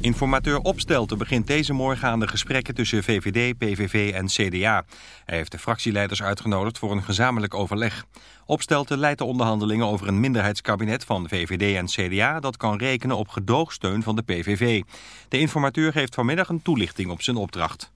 Informateur Opstelten begint deze morgen aan de gesprekken tussen VVD, PVV en CDA. Hij heeft de fractieleiders uitgenodigd voor een gezamenlijk overleg. Opstelten leidt de onderhandelingen over een minderheidskabinet van VVD en CDA... dat kan rekenen op gedoogsteun van de PVV. De informateur geeft vanmiddag een toelichting op zijn opdracht.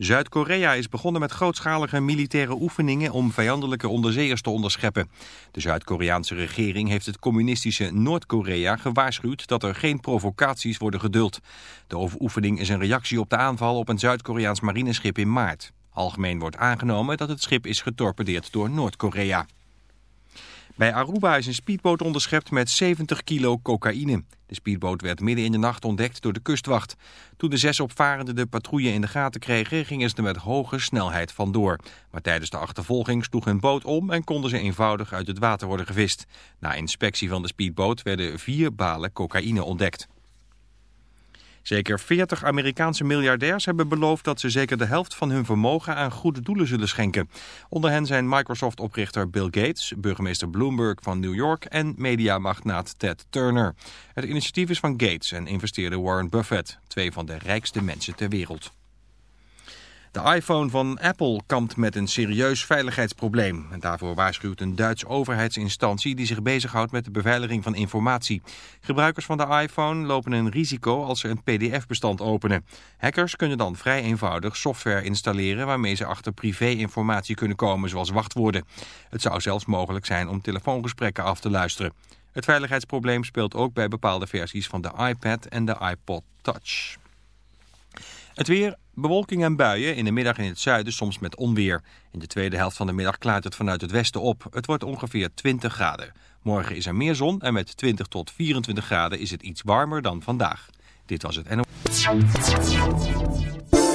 Zuid-Korea is begonnen met grootschalige militaire oefeningen om vijandelijke onderzeeërs te onderscheppen. De Zuid-Koreaanse regering heeft het communistische Noord-Korea gewaarschuwd dat er geen provocaties worden geduld. De oefening is een reactie op de aanval op een Zuid-Koreaans marineschip in maart. Algemeen wordt aangenomen dat het schip is getorpedeerd door Noord-Korea. Bij Aruba is een speedboot onderschept met 70 kilo cocaïne. De speedboot werd midden in de nacht ontdekt door de kustwacht. Toen de zes opvarenden de patrouille in de gaten kregen, gingen ze er met hoge snelheid vandoor. Maar tijdens de achtervolging sloeg hun boot om en konden ze eenvoudig uit het water worden gevist. Na inspectie van de speedboot werden vier balen cocaïne ontdekt. Zeker 40 Amerikaanse miljardairs hebben beloofd dat ze zeker de helft van hun vermogen aan goede doelen zullen schenken. Onder hen zijn Microsoft-oprichter Bill Gates, burgemeester Bloomberg van New York en mediamagnaat Ted Turner. Het initiatief is van Gates en investeerde Warren Buffett, twee van de rijkste mensen ter wereld. De iPhone van Apple kampt met een serieus veiligheidsprobleem. En daarvoor waarschuwt een Duitse overheidsinstantie die zich bezighoudt met de beveiliging van informatie. Gebruikers van de iPhone lopen een risico als ze een pdf-bestand openen. Hackers kunnen dan vrij eenvoudig software installeren waarmee ze achter privé-informatie kunnen komen, zoals wachtwoorden. Het zou zelfs mogelijk zijn om telefoongesprekken af te luisteren. Het veiligheidsprobleem speelt ook bij bepaalde versies van de iPad en de iPod Touch. Het weer, bewolking en buien, in de middag in het zuiden soms met onweer. In de tweede helft van de middag klaart het vanuit het westen op. Het wordt ongeveer 20 graden. Morgen is er meer zon en met 20 tot 24 graden is het iets warmer dan vandaag. Dit was het NO.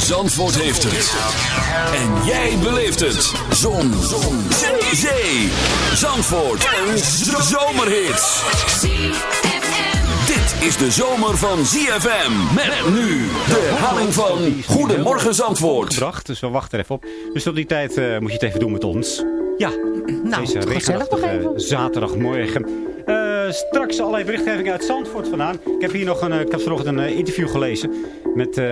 Zandvoort heeft het. En jij beleeft het. Zon. Zon. Zee. Zee. Zandvoort. Een zomerhit. Dit is de zomer van ZFM. Met nu de herhaling van Goedemorgen Zandvoort. gebracht. Dus we wachten er even op. Dus tot die tijd eh, moet je het even doen met ons. Ja, Nou, deze gezellig nog even. zaterdagmorgen. Straks allerlei berichtgeving uit Zandvoort vandaan. Ik heb hier nog een, eh, ik heb vanochtend een eh, interview gelezen met eh,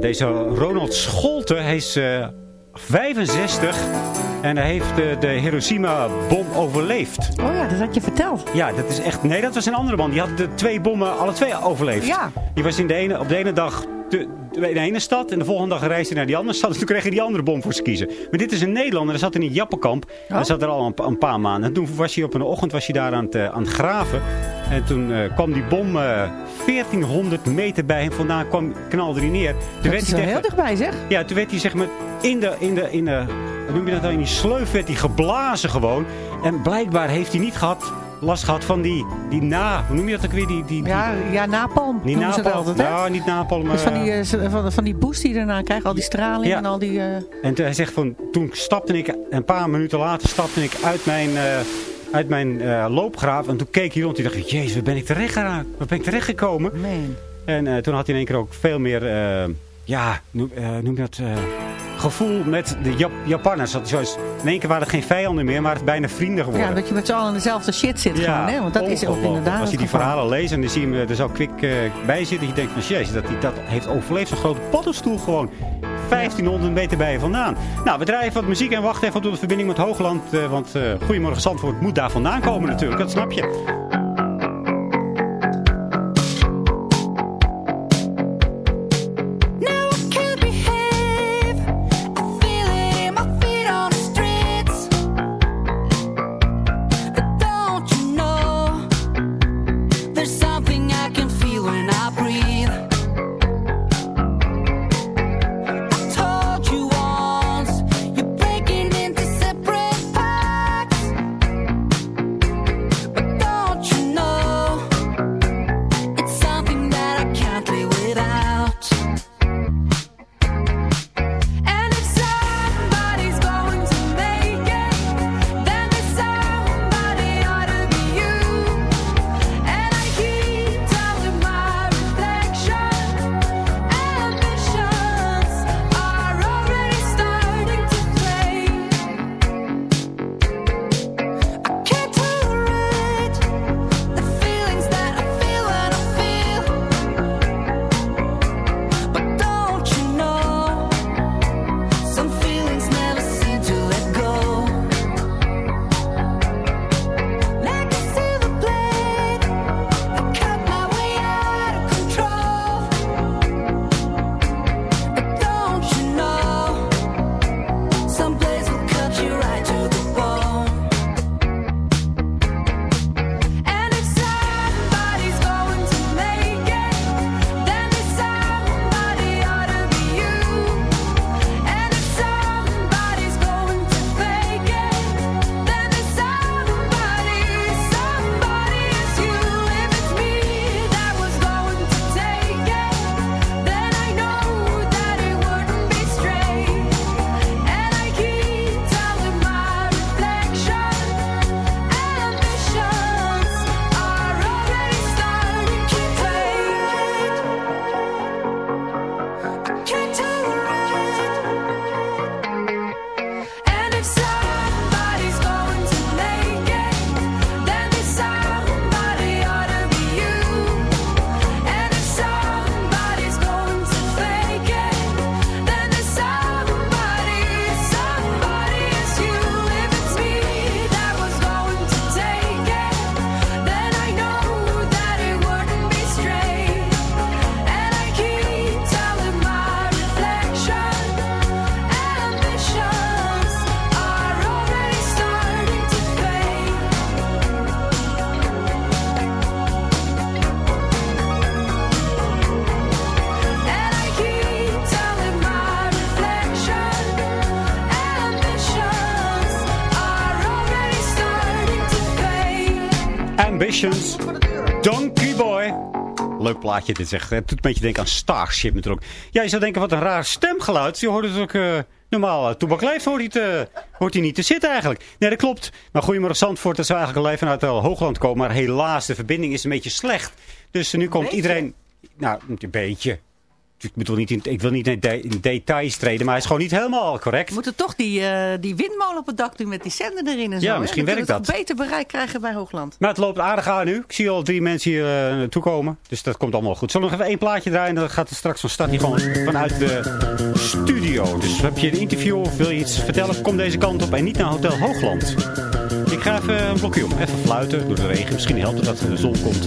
deze Ronald Scholte. Hij is eh, 65 en hij heeft de Hiroshima-bom overleefd. Oh ja, dat had je verteld. Ja, dat is echt... Nee, dat was een andere man. Die had de twee bommen, alle twee overleefd. Ja. Die was in de ene, op de ene dag te, in de ene stad. En de volgende dag reisde hij naar die andere stad. En toen kreeg hij die andere bom voor ze kiezen. Maar dit is een Nederlander. Hij zat in een Jappenkamp. Hij zat er al een, een paar maanden. En toen was hij op een ochtend was hij daar aan het, eh, aan het graven. En toen eh, kwam die bom eh 1400 meter bij hem vandaan. Kwam, knalde hij neer. Toen Dat werd is hij wel heel tegen- dichtbij, zeg. ja, toen werd hij zeg maar in de, in de, in de, noem je dat nou, in die sleuf werd hij geblazen gewoon. En blijkbaar heeft hij niet gehad last gehad van die, die na... Hoe noem je dat ook weer? Die, die, die, Ja, ja napalm. dat napalm. altijd, hè? Nou, niet napalm. Dus van die, eh, eh, z- van, van die boost die je daarna krijgt, al die straling Ja. en al die... eh, En toen- hij zegt van, toen stapte ik, een paar minuten later stapte ik uit mijn, eh, uit mijn eh, loopgraaf. En toen keek hij rond en dacht jezus, waar ben ik terecht geraakt? Waar ben ik terechtgekomen? man. En eh, toen had hij in één keer ook veel meer, eh, ja, noem, noem je dat, eh, gevoel met de Jap Japanners. Dat zoals, in één keer waren het geen vijanden meer, maar het bijna vrienden geworden. Ja, dat je met z'n allen in dezelfde shit zit gewoon, hè? Want dat is ook inderdaad Als je die geval. verhalen leest en dan zie je hem er zo kwik eh, bij zitten. Je denkt van, jezus, dat hij dat heeft overleefd. Zo'n grote paddenstoel gewoon. 1500 meter bij je vandaan. Nou, we draaien wat muziek en wachten even tot de verbinding met Hoogland. want eh Goedemorgen Zandvoort moet daar vandaan komen natuurlijk. Dat snap je. Donkey Boy. Leuk plaatje dit zegt. Het doet een beetje denken aan Starship natuurlijk. Ja, je zou denken wat een raar stemgeluid. Je hoort het ook eh, normaal. Uh, Toebak Leeft hoort hij, te, hoort hij niet te zitten eigenlijk. Nee, dat klopt. Maar Goedemorgen Zandvoort. Dat zou eigenlijk live vanuit uh, Hoogland komen. Maar helaas, de verbinding is een beetje slecht. Dus nu komt iedereen... Nou, een beetje. Ik, bedoel niet in, ik wil niet in, de- in details treden. Maar hij is gewoon niet helemaal correct. We moeten toch die, eh, die windmolen op het dak doen met die zender erin en zo. Ja, misschien werkt dat. beter bereik krijgen bij Hoogland. Maar het loopt aardig aan nu. Ik zie al drie mensen hier eh, naartoe komen. Dus dat komt allemaal goed. Zullen we nog even één plaatje draaien? En dan gaat het straks van start hier gewoon vanuit de studio. Dus heb je een interview of wil je iets vertellen? Kom deze kant op en niet naar Hotel Hoogland. Ik ga even een blokje om. Even fluiten door de regen. Misschien helpt het dat de zon komt.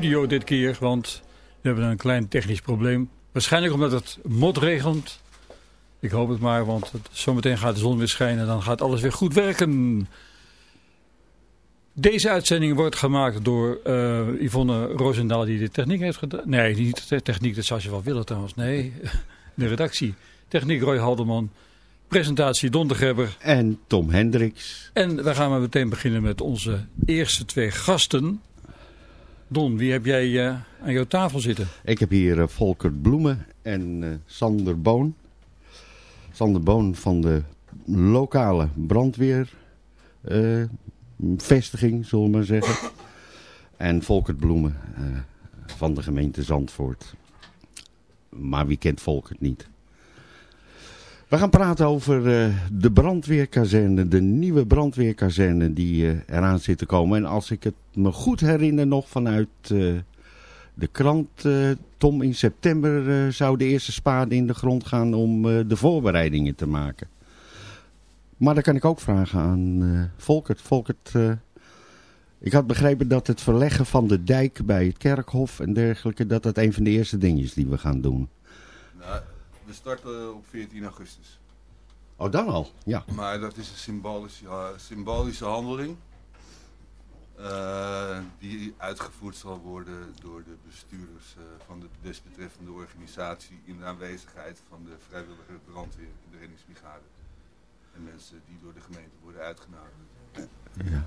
Studio dit keer, want we hebben een klein technisch probleem. Waarschijnlijk omdat het motregent. Ik hoop het maar, want het, zometeen gaat de zon weer schijnen en dan gaat alles weer goed werken. Deze uitzending wordt gemaakt door eh, Yvonne Roosendaal die de techniek heeft gedaan. Nee, niet de techniek, dat zou je wel willen trouwens. Nee, de redactie. Techniek Roy Haldeman. Presentatie Don de Gebber. En Tom Hendricks. En we gaan maar meteen beginnen met onze eerste twee gasten. Don, wie heb jij eh, aan jouw tafel zitten? Ik heb hier Volkert Bloemen en eh, Sander Boon. Sander Boon van de lokale brandweervestiging, zullen we maar zeggen. En Volkert Bloemen van de gemeente Zandvoort. Maar wie kent Volkert niet? We gaan praten over eh, de brandweerkazerne, de nieuwe brandweerkazerne die eh, eraan zit te komen. En als ik het me goed herinner nog vanuit eh, de krant, Tom, in september zou de eerste spade in de grond gaan om de voorbereidingen te maken. Maar dan kan ik ook vragen aan Volkert. Volkert, ik had begrepen dat het verleggen van de dijk bij het kerkhof en dergelijke, dat dat een van de eerste dingen is die we gaan doen. Nou, we starten op 14 augustus. Oh, dan al? Ja. Maar dat is een symbolische, symbolische handeling. eh, die uitgevoerd zal worden door de bestuurders eh, van de desbetreffende organisatie in de aanwezigheid van de vrijwillige brandweer in de reddingsbrigade. En mensen die door de gemeente worden uitgenodigd. Ja.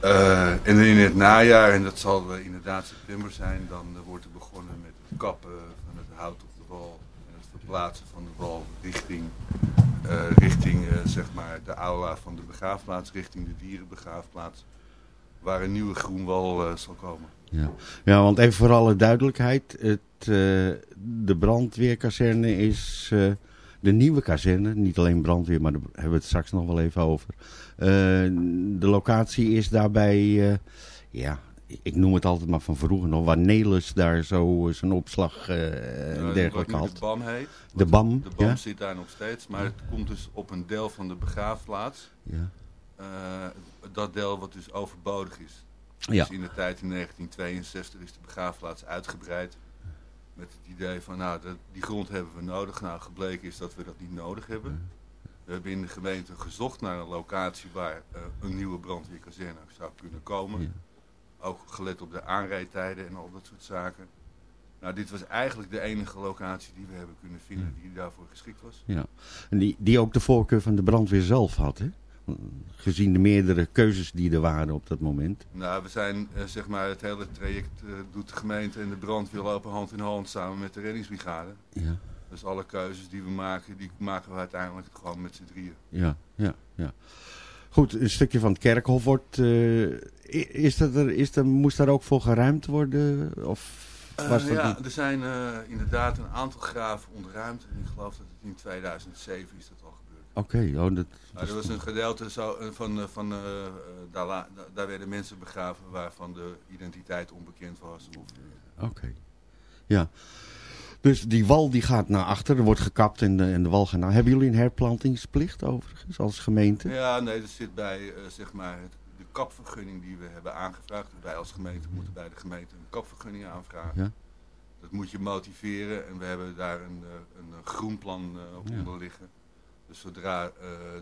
Eh, en in het najaar, en dat zal inderdaad september zijn, dan wordt er begonnen met het kappen van het hout op de wal. Verplaatsen van de wal richting, eh, richting eh, zeg maar de aula van de begraafplaats, richting de dierenbegraafplaats. Waar een nieuwe groenwal eh, zal komen. Ja. ja, want even voor alle duidelijkheid. Het, de brandweerkazerne is de nieuwe kazerne. Niet alleen brandweer, maar daar hebben we het straks nog wel even over. De locatie is daarbij, ja, ik noem het altijd maar van vroeger nog. Waar Nelis daar zo zijn opslag eh, en Eh, wat dergelijke had. de BAM heet. De BAM, De BAM ja. zit daar nog steeds, maar het komt dus op een deel van de begraafplaats. Ja. Eh, dat deel wat dus overbodig is. Ja. Dus in de tijd in 1962 is de begraafplaats uitgebreid. Met het idee van, nou, dat, die grond hebben we nodig. Nou, gebleken is dat we dat niet nodig hebben. We hebben in de gemeente gezocht naar een locatie waar eh, een nieuwe brandweerkazerne zou kunnen komen. Ook gelet op de aanrijdtijden en al dat soort zaken. Nou, dit was eigenlijk de enige locatie die we hebben kunnen vinden die daarvoor geschikt was. Ja. En die, die ook de voorkeur van de brandweer zelf had, hè? Gezien de meerdere keuzes die er waren op dat moment. Nou, we zijn, eh, zeg maar, het hele traject eh, doet de gemeente en de brandweer lopen hand in hand samen met de reddingsbrigade. Ja. Dus alle keuzes die we maken, die maken we uiteindelijk gewoon met z'n drieën. Ja, ja, ja. Goed, een stukje van het kerkhof wordt... eh, is dat er, is er, moest daar ook voor geruimd worden? Of was dat ja, niet? er zijn eh, inderdaad een aantal graven ontruimd. En ik geloof dat het in 2007 is dat al gebeurd. Oké, oh, dat... Er was een gedeelte zo, van, van daar, daar werden mensen begraven waarvan de identiteit onbekend was. Oké. Ja. Dus die wal die gaat naar achter, er wordt gekapt en de, en de wal gaat naar... Hebben jullie een herplantingsplicht overigens als gemeente? Ja, nee, dat zit bij eh, zeg maar de kapvergunning die we hebben aangevraagd. Wij als gemeente moeten bij de gemeente een kapvergunning aanvragen. Ja. Dat moet je motiveren en we hebben daar een, eh, een, groenplan eh, Ja. onder liggen. Dus zodra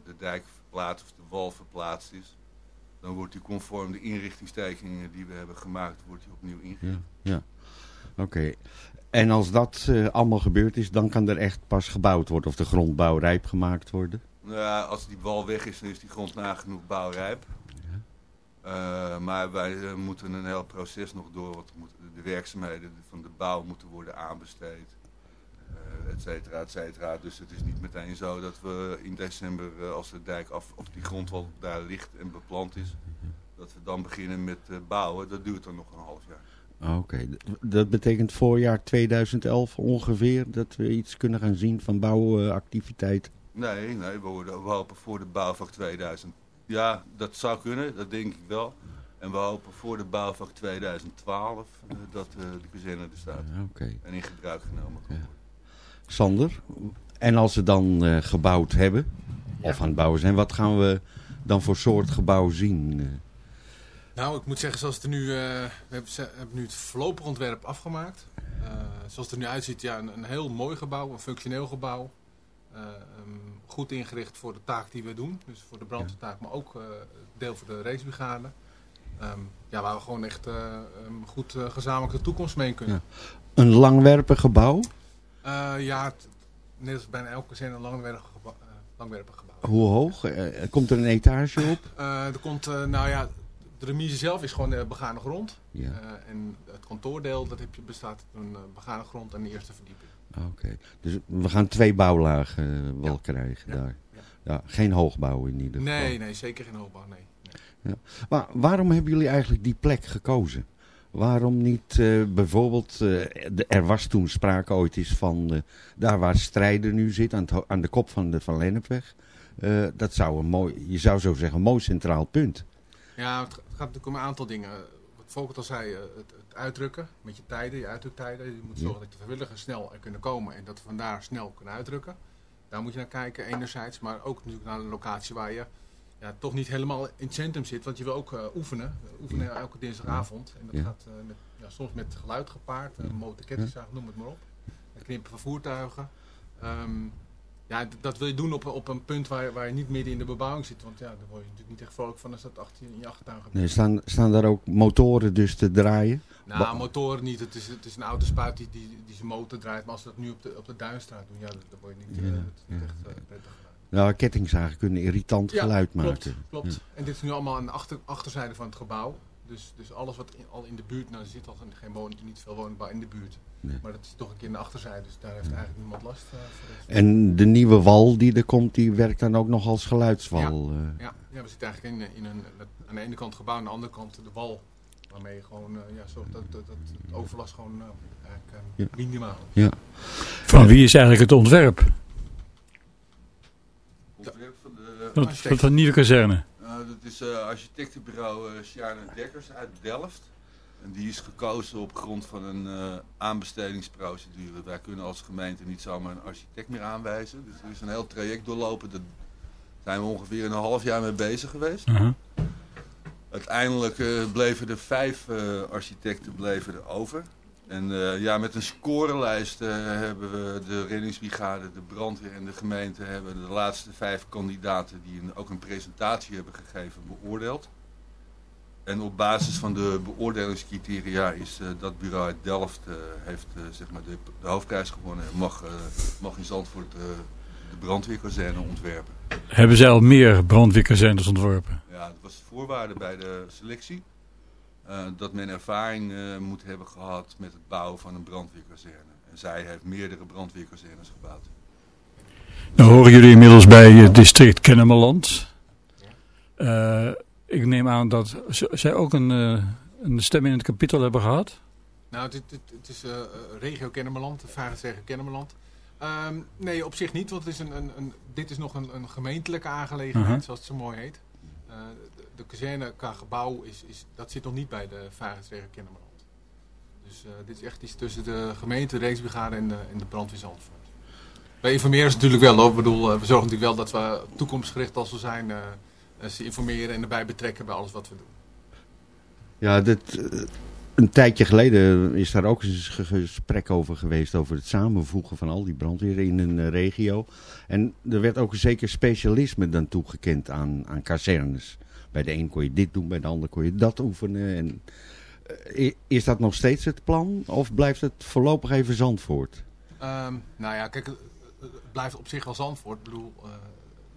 de dijk verplaatst of de wal verplaatst is, dan wordt die conform de inrichtingstekeningen die we hebben gemaakt, wordt die opnieuw ingericht. Ja, ja. Oké. En als dat eh, allemaal gebeurd is, dan kan er echt pas gebouwd worden of de grondbouw rijp gemaakt worden? Nou ja, als die wal weg is, dan is die grond nagenoeg bouwrijp. Eh, maar wij eh, moeten een heel proces nog door, want de werkzaamheden van de bouw moeten worden aanbesteed, eh et cetera, et cetera. Dus het is niet meteen zo dat we in december, als de dijk af, of die grondwal daar ligt en beplant is, dat we dan beginnen met bouwen. Dat duurt dan nog een half jaar. Ah, Oké, dat betekent voorjaar 2011 ongeveer dat we iets kunnen gaan zien van bouwactiviteit. Nee, nee, we, worden, we hopen voor de bouwvak 2000. Ja, dat zou kunnen, dat denk ik wel. En we hopen voor de bouwvak 2012 eh, dat eh, de kazerne er staat. Oké. En in gebruik genomen kan worden. Sander, en als ze dan eh, gebouwd hebben, of aan het bouwen zijn, wat gaan we dan voor soort gebouw zien? Nou, ik moet zeggen, zoals het er nu, eh, we hebben, nu het voorlopig ontwerp afgemaakt. Eh, zoals het er nu uitziet, ja, een, een heel mooi gebouw, een functioneel gebouw. Eh, ehm, goed ingericht voor de taak die we doen, dus voor de brandweertaak, maar ook deel voor de racebrigade. Ehm, ja, waar we gewoon echt ehm, goed gezamenlijk de toekomst mee kunnen. Een langwerpig gebouw. Ja, het- net als bijna elke zin een langwerpig gebouw. langwerpig gebouw. Hoe hoog? Komt er een etage op? Er komt, nou ja, de remise zelf is gewoon de begane grond. Ja. Eh, en het kantoordeel, dat heb je, bestaat uit een eh, begane grond en de eerste verdieping. Oké. Dus we gaan twee bouwlagen wel krijgen daar. Ja. geen hoogbouw in ieder geval. Nee, nee, zeker geen hoogbouw, nee. Ja. Maar waarom hebben jullie eigenlijk die plek gekozen? Waarom niet bijvoorbeeld, de- er was toen sprake ooit eens van daar waar Strijder nu zit, aan, aan de kop van de Van Lennepweg. Dat zou een mooi, je zou zo zeggen, een mooi centraal punt. Ja, het, ga- het gaat natuurlijk om een aantal dingen. Wat Volkert al zei, eh, het, het uitdrukken met je tijden, je uitdruktijden. Je moet Ja. zorgen dat de vrijwilligers snel er kunnen komen en dat we vandaar snel kunnen uitdrukken. Daar moet je naar kijken enerzijds, maar ook natuurlijk naar een locatie waar je ja, toch niet helemaal in het centrum zit. Want je wil ook eh, oefenen. We oefenen elke dinsdagavond. En dat gaat eh, met, ja, soms met geluid gepaard, een motorkettingzaag, noem het maar op. Het knippen van voertuigen. Ehm, ja, dat wil je doen op, op een punt waar, waar je niet midden in de bebouwing zit. Want ja, daar word je natuurlijk niet echt vrolijk van als dat achter in je achtertuin gebeurt. Nee, staan, staan daar ook motoren dus te draaien? Nou, Ba- motoren niet. Het is, het is een autospuit die, die, die zijn motor draait. Maar als we dat nu op de, op de Duinstraat doen, ja, dat word je niet, eh, Ja, is niet ja. echt eh, prettig. Nou, kettingzagen kunnen irritant Ja, geluid klopt, maken. Klopt. Ja. En dit is nu allemaal aan de achter, achterzijde van het gebouw. Dus, dus alles wat in- al in de buurt, nou er zit al geen woning, niet veel woningbouw in de buurt. Nee. Maar dat is toch een keer aan de achterzijde, dus daar heeft eigenlijk niemand last eh, voor. En de nieuwe wal die er komt, die werkt dan ook nog als geluidswal. eh. Ja, ja, we zitten eigenlijk in, in een, aan de ene kant het gebouw, aan de andere kant de wal. Waarmee je gewoon eh, ja, zorgt dat, dat, dat het overlast gewoon eigenlijk, Ja. minimaal is. Ja. Van wie is eigenlijk het ontwerp? Ontwerp van de Van, van, van nieuwe kazerne. Nou, dat is eh, architectenbureau uh, Sjaan Dekkers uit Delft. En die is gekozen op grond van een eh, aanbestedingsprocedure. Wij kunnen als gemeente niet zomaar een architect meer aanwijzen. Dus er is een heel traject doorlopen. Daar zijn we ongeveer een half jaar mee bezig geweest. Uh-huh. Uiteindelijk eh, bleven er vijf eh, architecten bleven er over. En eh, ja, met een scorelijst eh, hebben we de reddingsbrigade, de brandweer en de gemeente hebben de laatste vijf kandidaten die een, ook een presentatie hebben gegeven beoordeeld. En op basis van de beoordelingscriteria is eh, dat bureau uit Delft heeft zeg maar de, de hoofdprijs gewonnen en mag, mag in Zandvoort de brandweerkazerne ontwerpen. Hebben zij al meer brandweerkazernes ontworpen? Ja, dat was voorwaarde bij de selectie. Eh, dat men ervaring eh, moet hebben gehad met het bouwen van een brandweerkazerne. En zij heeft meerdere brandweerkazernes gebouwd. Nou horen jullie inmiddels bij het district Kennemerland. Eh, ik neem aan dat zij ook een, eh, een stem in het kapitel hebben gehad. Nou, het, het, het is eh, eh, regio Kennemerland, de Vagersregio Kennemerland. Ehm, nee, op zich niet, want het is een, een, een, dit is nog een, een gemeentelijke aangelegenheid, zoals het zo mooi heet. De, kazerne qua gebouw, is, is, dat zit nog niet bij de Vagersregio Kennemerland. Dus eh, dit is echt iets tussen de gemeente, de Rijksbrigade en de, de brandweer. Wij informeren ze natuurlijk wel. Ik bedoel, eh, we zorgen natuurlijk wel dat we toekomstgericht als we zijn, eh, ze informeren en erbij betrekken bij alles wat we doen. Ja, dit, een tijdje geleden is daar ook eens een gesprek over geweest. Over het samenvoegen van al die brandweer in een regio. En er werd ook een zeker specialisme dan toegekend aan, aan kazernes. Bij de een kon je dit doen, bij de ander kon je dat oefenen. En, eh, is dat nog steeds het plan? Of blijft het voorlopig even Zandvoort? Ehm, nou ja, kijk, het, blijft op zich wel Zandvoort. Ik bedoel, eh,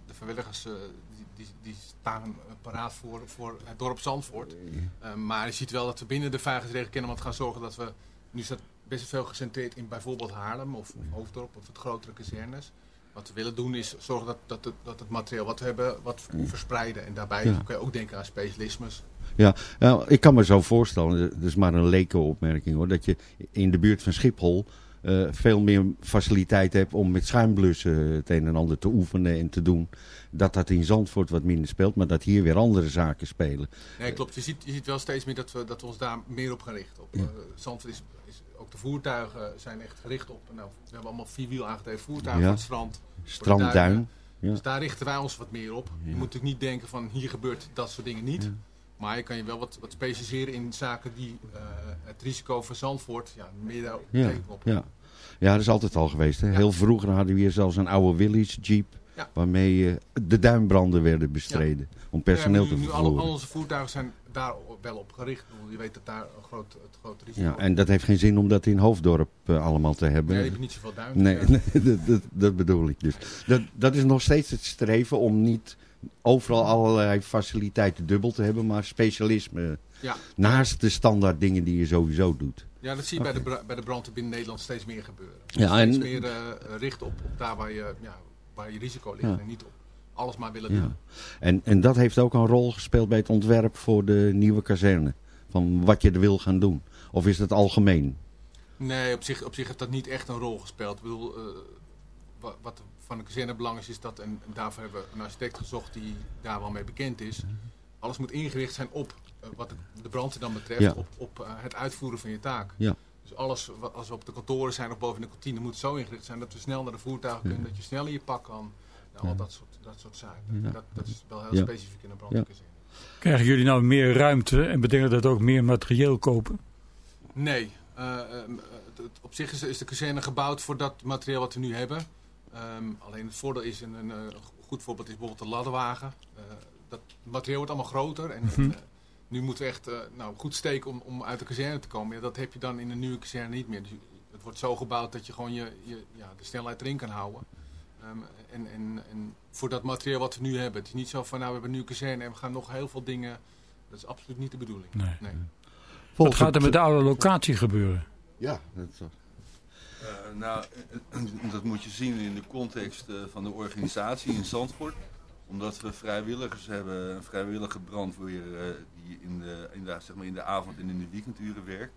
de vrijwilligers eh, die, die, die staan paraat voor, voor het dorp Zandvoort. Eh, maar je ziet wel dat we binnen de veiligheidsregio Kennemerland gaan zorgen dat we... Nu staat best veel gecentreerd in bijvoorbeeld Haarlem of, of Hoofddorp of het grotere kazernes. Wat we willen doen is zorgen dat, dat, het, dat het materiaal wat we hebben wat verspreiden. En daarbij Ja. kun je ook denken aan specialismes. Ja, nou, ik kan me zo voorstellen, dat is maar een leke opmerking hoor, dat je in de buurt van Schiphol eh, veel meer faciliteit hebt om met schuimblussen het een en ander te oefenen en te doen. Dat dat in Zandvoort wat minder speelt, maar dat hier weer andere zaken spelen. Nee, klopt. Je ziet, je ziet wel steeds meer dat we, dat we ons daar meer op gaan richten. Op, Ja. eh, Zandvoort is, is, ook de voertuigen zijn echt gericht op. Nou, we hebben allemaal vierwiel aangedreven voertuigen Ja. van het strand. Strandduin. Ja. Dus daar richten wij ons wat meer op. Je moet natuurlijk niet denken van hier gebeurt dat soort dingen niet. Maar je kan je wel wat, wat specialiseren in zaken die eh, het risico van Zandvoort ja, meer daar Ja, tegenop. ja. ja, dat is altijd al geweest. Hè? Heel vroeger hadden we hier zelfs een oude Willys Jeep. Ja. Waarmee eh, de duinbranden werden bestreden. Om personeel te maar nu, nu vervoeren. alle, al onze voertuigen zijn daar wel op gericht. Ik Je weet dat daar een groot, het grote risico Ja, en dat heeft geen zin om dat in Hoofddorp eh, allemaal te hebben. Nee, je hebt niet zoveel duinen. Nee, dat, dat, dat bedoel ik dus. Dat, dat is nog steeds het streven om niet overal allerlei faciliteiten dubbel te hebben, maar specialisme Ja. naast de standaard dingen die je sowieso doet. Ja, dat zie je bij, de, bij de branden binnen Nederland steeds meer gebeuren. Ja, steeds en- meer eh, richt op, op daar waar je, ja, waar je risico ligt. Ja. En niet op alles maar willen doen. En, en dat heeft ook een rol gespeeld bij het ontwerp voor de nieuwe kazerne. Van wat je er wil gaan doen. Of is het algemeen? Nee, op zich, op zich heeft dat niet echt een rol gespeeld. Ik bedoel, eh, wa- wat van de kazerne belang is, is dat, en, daarvoor hebben we een architect gezocht die daar wel mee bekend is. Alles moet ingericht zijn op, eh, wat de, de brandweer dan betreft, Ja. op, op eh, het uitvoeren van je taak. Ja. Dus alles, wat, als we op de kantoren zijn of boven in de kantine, moet zo ingericht zijn dat we snel naar de voertuigen kunnen, dat je snel in je pak kan. Nou, al dat soort, dat soort zaken. Ja. Dat, dat is wel heel Ja. specifiek in een brandweerkazerne. Krijgen jullie nou meer ruimte en betekent dat ook meer materieel kopen? Nee, eh, ehm, op zich is, is de kazerne gebouwd voor dat materiaal wat we nu hebben. Ehm, alleen het voordeel is, een, een, goed voorbeeld is bijvoorbeeld de ladderwagen. Eh, dat materiaal wordt allemaal groter en Mhm. eh, nu moeten we echt eh, nou, goed steken om, om uit de kazerne te komen. Ja, dat heb je dan in een nieuwe kazerne niet meer. Dus het wordt zo gebouwd dat je gewoon je, je, ja, de snelheid erin kan houden. Ehm, en, en, en voor dat materiaal wat we nu hebben. Het is niet zo van nou we hebben een nieuwe kazerne en we gaan nog heel veel dingen. Dat is absoluut niet de bedoeling. Nee. nee. Wat gaat er met de oude locatie gebeuren? Ja, dat is Eh, nou, eh, dat moet je zien in de context eh, van de organisatie in Zandvoort. Omdat we vrijwilligers hebben, een vrijwillige brandweer eh, die in de, in, de, zeg maar in de avond en in de weekenduren werkt.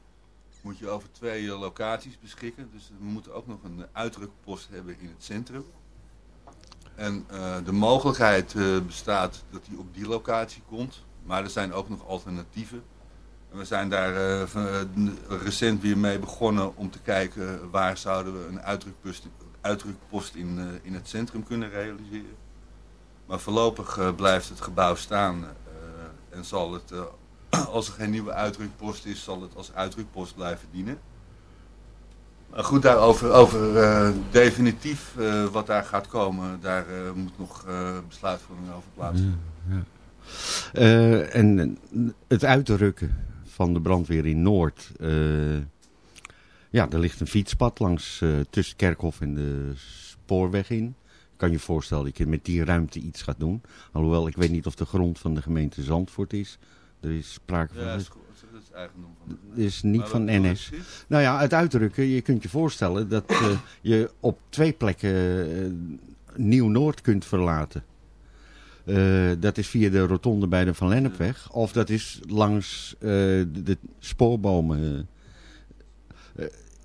Moet je over twee locaties beschikken. Dus we moeten ook nog een uitrukpost hebben in het centrum. En eh, de mogelijkheid eh, bestaat dat hij op die locatie komt. Maar er zijn ook nog alternatieven. En we zijn daar eh, recent weer mee begonnen om te kijken waar zouden we een uitrukpost in, in het centrum kunnen realiseren. Maar voorlopig blijft het gebouw staan en zal het, als er geen nieuwe uitrukpost is, zal het als uitrukpost blijven dienen. Maar goed, daarover over, eh, definitief eh, wat daar gaat komen, daar eh, moet nog eh, besluitvorming over plaatsvinden. Ja. Eh, en het uitrukken van de brandweer in Noord. eh, ja, er ligt een fietspad langs eh, tussen Kerkhof en de spoorweg in. Kan je voorstellen dat je met die ruimte iets gaat doen. Alhoewel, ik weet niet of de grond van de gemeente Zandvoort is. Er is sprake van... Ja, dat is, goed. Eigendom van de niet Maar van NS. Nou ja, het uitdrukken. Je kunt je voorstellen dat eh, je op twee plekken eh, Nieuw-Noord kunt verlaten. Eh, dat is via de rotonde bij de Van Lennepweg. Of dat is langs de, de spoorbomen.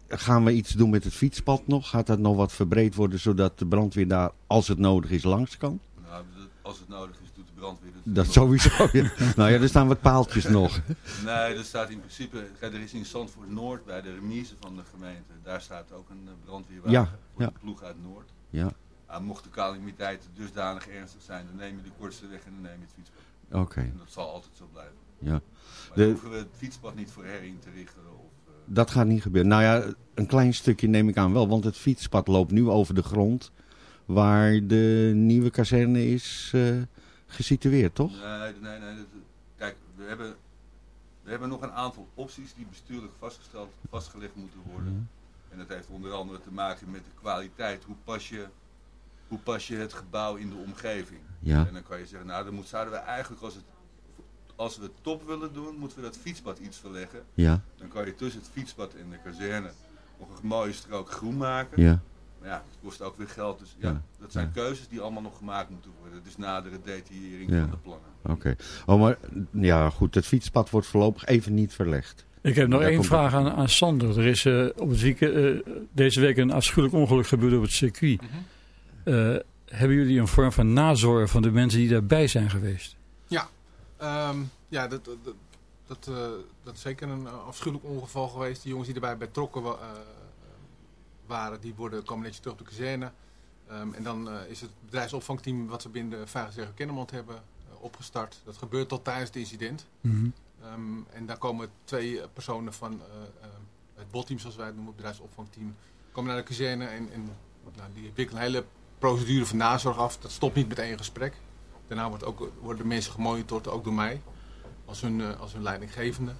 Gaan we iets doen met het fietspad nog? Gaat dat nog wat verbreed worden zodat de brandweer daar, als het nodig is, langs kan? Nou, als het nodig is, brandweer. Dat sowieso. ja. Nou ja, er staan wat paaltjes nog. Nee, er staat in principe, er is in Zandvoort Noord bij de remise van de gemeente, daar staat ook een eh, brandweerwagen Ja, voor ja. de ploeg uit Noord. Ja, Ah, mocht de calamiteit dusdanig ernstig zijn, dan neem je de kortste weg en dan neem je het fietspad. oké. En dat zal altijd zo blijven. Ja. Maar De- dan hoeven we het fietspad niet voor herin te richten. Of, eh, Dat gaat niet gebeuren. Nou ja, een klein stukje neem ik aan wel, want het fietspad loopt nu over de grond waar de nieuwe kazerne is eh, gesitueerd, toch? Nee, nee, nee. kijk, we hebben, we hebben nog een aantal opties die bestuurlijk vastgesteld, vastgelegd moeten worden. En dat heeft onder andere te maken met de kwaliteit. Hoe pas je, hoe pas je het gebouw in de omgeving? Ja. En dan kan je zeggen, nou dan moet, zouden we eigenlijk als, het, als we het top willen doen, moeten we dat fietspad iets verleggen. Ja. Dan kan je tussen het fietspad en de kazerne nog een mooie strook groen maken. Ja. Maar ja, het kost ook weer geld. Dus ja, Ja. dat zijn Ja. keuzes die allemaal nog gemaakt moeten worden. Dus nadere detaillering Ja. van de plannen. Oké. Oh, maar ja, goed, het fietspad wordt voorlopig even niet verlegd. Ik heb nog Daar één vraag aan, aan Sander. Er is eh, op het weekend, eh, deze week een afschuwelijk ongeluk gebeurd op het circuit. Mhm. Eh, hebben jullie een vorm van nazorg van de mensen die daarbij zijn geweest? Ja, ehm, ja dat, dat, dat, dat, eh, dat is zeker een afschuwelijk ongeval geweest. Die jongens die erbij betrokken eh, waren, die worden, komen netjes terug op de kazerne. Ehm, en dan eh, is het bedrijfsopvangteam wat we binnen de Veiligheid Kennemerland hebben, eh, opgestart. Dat gebeurt tot tijdens het incident. Mhm. Ehm, en daar komen twee personen van eh, het botteam, zoals wij het noemen, het bedrijfsopvangteam, komen naar de kazerne en, en nou, die wikkelen een hele procedure van nazorg af. Dat stopt niet met één gesprek. Daarna wordt ook, worden de mensen gemonitord, ook door mij, als hun, als hun leidinggevende.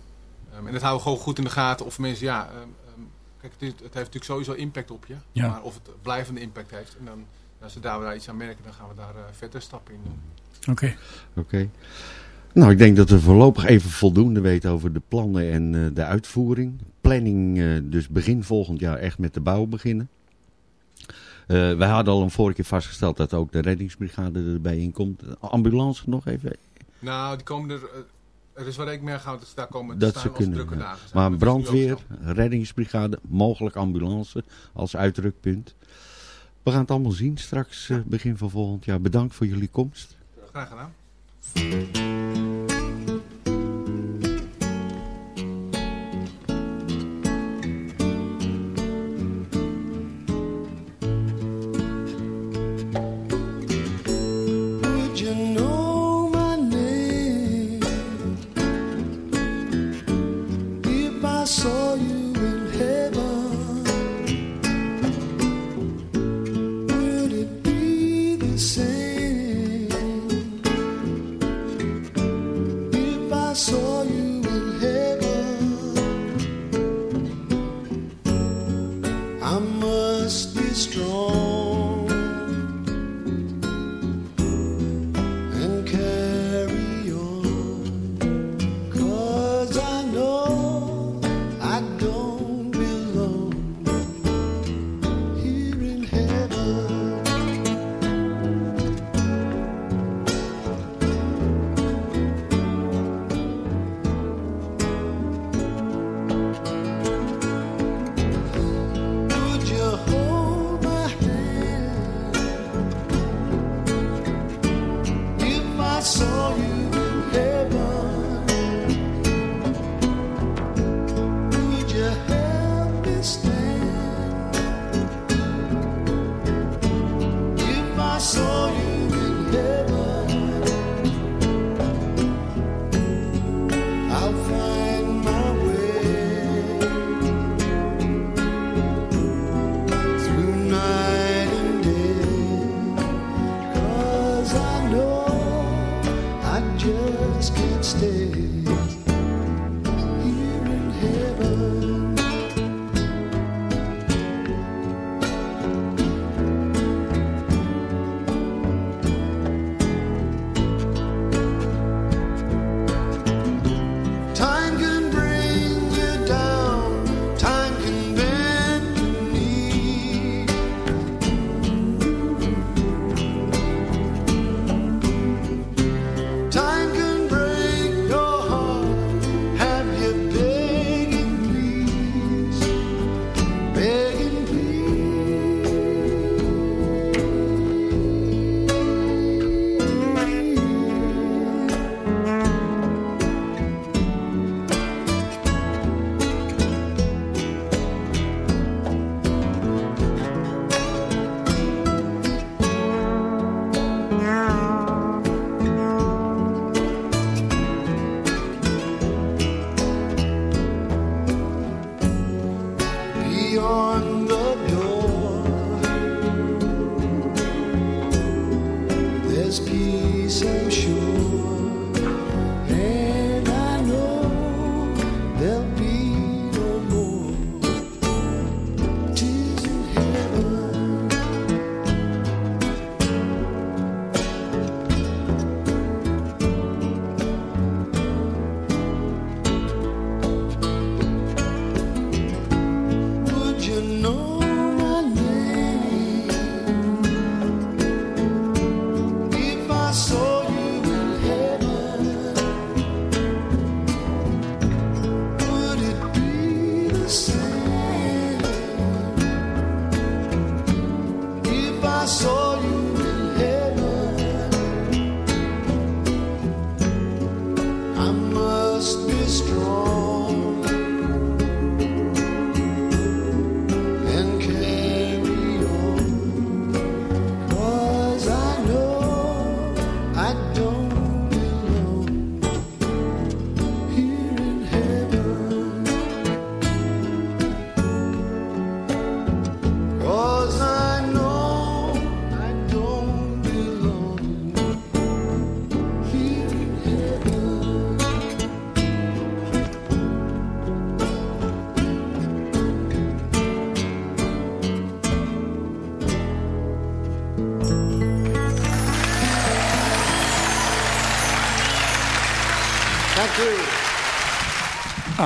Ehm, en dat houden we gewoon goed in de gaten of mensen, ja, kijk, het, is- het heeft natuurlijk sowieso impact op je, Ja. maar of het blijvende impact heeft. En dan, als we daar weer iets aan merken, dan gaan we daar eh, verder stappen in doen. Oké. Oké. Nou, ik denk dat we voorlopig even voldoende weten over de plannen en eh, de uitvoering. Planning, eh, dus begin volgend jaar echt met de bouw beginnen. Eh, wij hadden al een vorige keer vastgesteld dat ook de reddingsbrigade erbij inkomt. Ambulance nog even? Nou, die komen er. Is waar ik mee ga, dus daar komen Dat staan ze kunnen. drukke ja. dagen. Maar Dat brandweer, reddingsbrigade, mogelijk ambulance als uitdrukpunt. We gaan het allemaal zien straks eh, begin van volgend jaar. Bedankt voor jullie komst. Graag gedaan.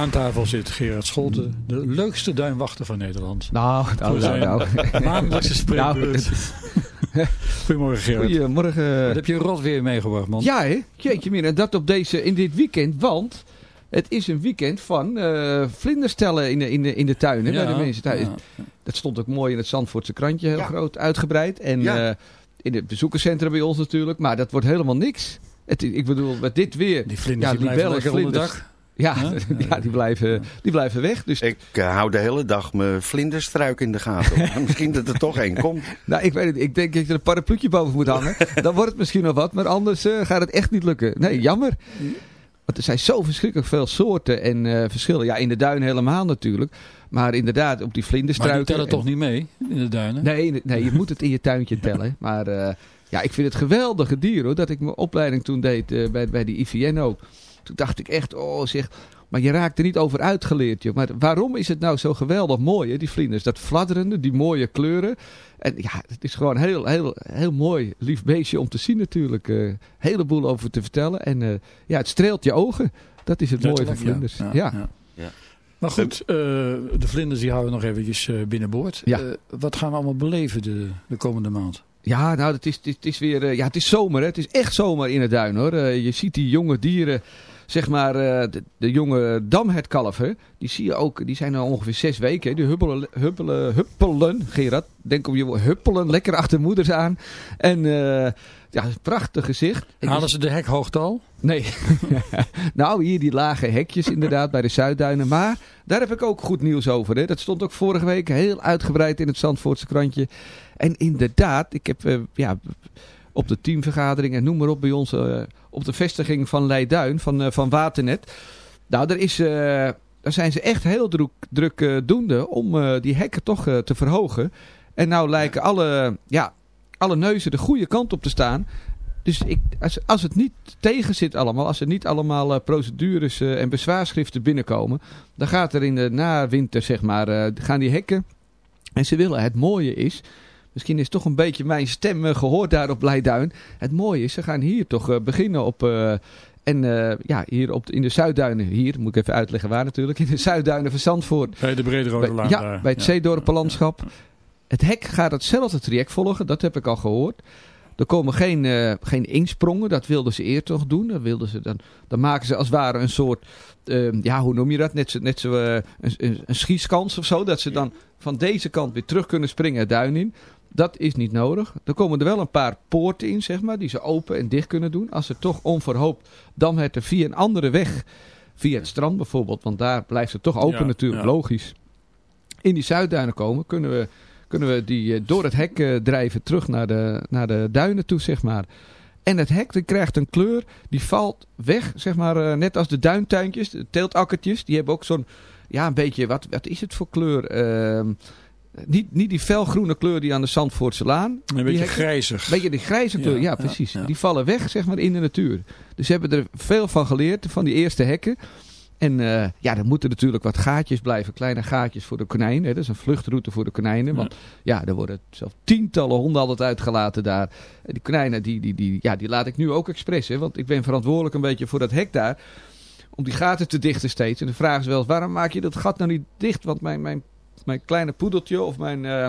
Aan tafel zit Gerard Scholten, de leukste duinwachter van Nederland. Nou, nou, nou, nou. maandelijkse spreekbeurt. Goedemorgen Gerard. Goedemorgen. Wat heb je rot weer meegebracht man? Ja, hè? Jeetje meer. En dat op deze, in dit weekend, want het is een weekend van eh vlinderstellen in de, in de, in de tuin. Hè, Ja, bij de mensen thuis. ja. Dat stond ook mooi in het Zandvoortse krantje, heel Ja. groot uitgebreid. En Ja. eh, in het bezoekerscentrum bij ons natuurlijk. Maar dat wordt helemaal niks. Het, ik bedoel, met dit weer. Die vlinders ja, die blijven libellen, lekker vlinders. Ja, Huh? ja, die, blijven, die blijven weg. Dus Ik eh, hou de hele dag mijn vlinderstruik in de gaten. Misschien dat er toch één komt. Nou, ik weet het. Ik denk dat je er een parapluutje boven moet hangen. Dan wordt het misschien nog wat. Maar anders eh, gaat het echt niet lukken. Nee, jammer. Want er zijn zo verschrikkelijk veel soorten en eh, verschillen. Ja, in de duin helemaal natuurlijk. Maar inderdaad, op die Maar vlinderstruiken... die tellen en- toch niet mee in de duinen? Nee, nee, je moet het in je tuintje tellen. Maar eh, ja, ik vind het geweldige dier hoor. Dat ik mijn opleiding toen deed eh, bij, bij die IVN ook. Toen dacht ik echt, oh zeg... Maar je raakt er niet over uitgeleerd, joh. Maar waarom is het nou zo geweldig mooi, hè, die vlinders? Dat fladderende, die mooie kleuren. En ja, het is gewoon heel, heel, heel mooi, lief beestje om te zien natuurlijk. Een heleboel over te vertellen. En eh, ja, het streelt je ogen. Dat is het mooie van vlinders. Ja, ja. Maar goed, eh, de vlinders die houden we nog eventjes eh, binnenboord. Ja. Eh, wat gaan we allemaal beleven de, de komende maand? Ja, nou, het is, het is, weer, ja, het is zomer, hè. Het is echt zomer in het duin, hoor. Je ziet die jonge dieren, zeg maar, eh, de, de jonge damhertkalven, die zie je ook, die zijn al ongeveer zes weken. Die huppelen, huppelen, huppelen, Gerard, denk op je huppelen, lekker achter moeders aan. En, eh, ja, prachtig gezicht. En Halen ze de hekhoogte al? Nee. nou, hier die lage hekjes inderdaad bij de Zuidduinen. Maar daar heb ik ook goed nieuws over. Hè. Dat stond ook vorige week heel uitgebreid in het Zandvoortse krantje. En inderdaad, ik heb eh, ja, op de teamvergadering en noem maar op bij ons... eh, op de vestiging van Leiduin, van, eh, van Waternet. Nou, daar, is, eh, daar zijn ze echt heel druk, druk doende om die hekken toch te verhogen. En nou lijken alle, ja, alle neuzen de goede kant op te staan... Dus ik, als, als het niet tegen zit allemaal, als er niet allemaal procedures en bezwaarschriften binnenkomen, dan gaat er in de nawinter, zeg maar, gaan die hekken. En ze willen, het mooie is, misschien is toch een beetje mijn stem eh, gehoord daar op Blijduin. Het mooie is, ze gaan hier toch eh, beginnen op... eh, en ja, hier op de, in de Zuidduinen, hier moet ik even uitleggen waar natuurlijk, in de Zuidduinen van Zandvoort. Bij de Brede Rode Bij- Laan ja, daar. bij het Ja. Zeedorpenlandschap. Het hek gaat hetzelfde traject volgen, dat heb ik al gehoord. Er komen geen, eh, geen insprongen, dat wilden ze eerder toch doen. Dan, wilden ze dan, dan maken ze als het ware een soort, eh, ja hoe noem je dat, net zo, net zo een, een, een schieskans of zo. Dat ze dan van deze kant weer terug kunnen springen het duin in. Dat is niet nodig. Er komen er wel een paar poorten in, zeg maar, die ze open en dicht kunnen doen. Als er toch onverhoopt damherten via een andere weg, via het strand bijvoorbeeld, want daar blijft het toch open Ja, natuurlijk, ja. logisch. In die Zuidduinen komen, kunnen we, kunnen we die eh, door het hek eh, drijven terug naar de, naar de duinen toe, zeg maar. En het hek die krijgt een kleur, die valt weg, zeg maar, eh, net als de duintuintjes, de teeltakkertjes. Die hebben ook zo'n, ja, een beetje, wat, wat is het voor kleur? Ehm, niet, niet die felgroene kleur die aan de Zandvoortse Laan. Een beetje grijzig. Beetje die grijze kleur, Ja, ja, ja, precies. ja. Die vallen weg, zeg maar, in de natuur. Dus ze hebben er veel van geleerd, van die eerste hekken. En eh, ja, er moeten natuurlijk wat gaatjes blijven, kleine gaatjes voor de konijn. Hè. Dat is een vluchtroute voor de konijnen. Want ja, er worden zelfs tientallen honden altijd uitgelaten daar. En die konijnen, die, die, die, ja, die laat ik nu ook expres. Hè, want ik ben verantwoordelijk een beetje voor dat hek daar. Om die gaten te dichten steeds. En de vraag is wel eens, waarom maak je dat gat nou niet dicht? Want mijn, mijn, mijn kleine poedeltje of mijn... eh,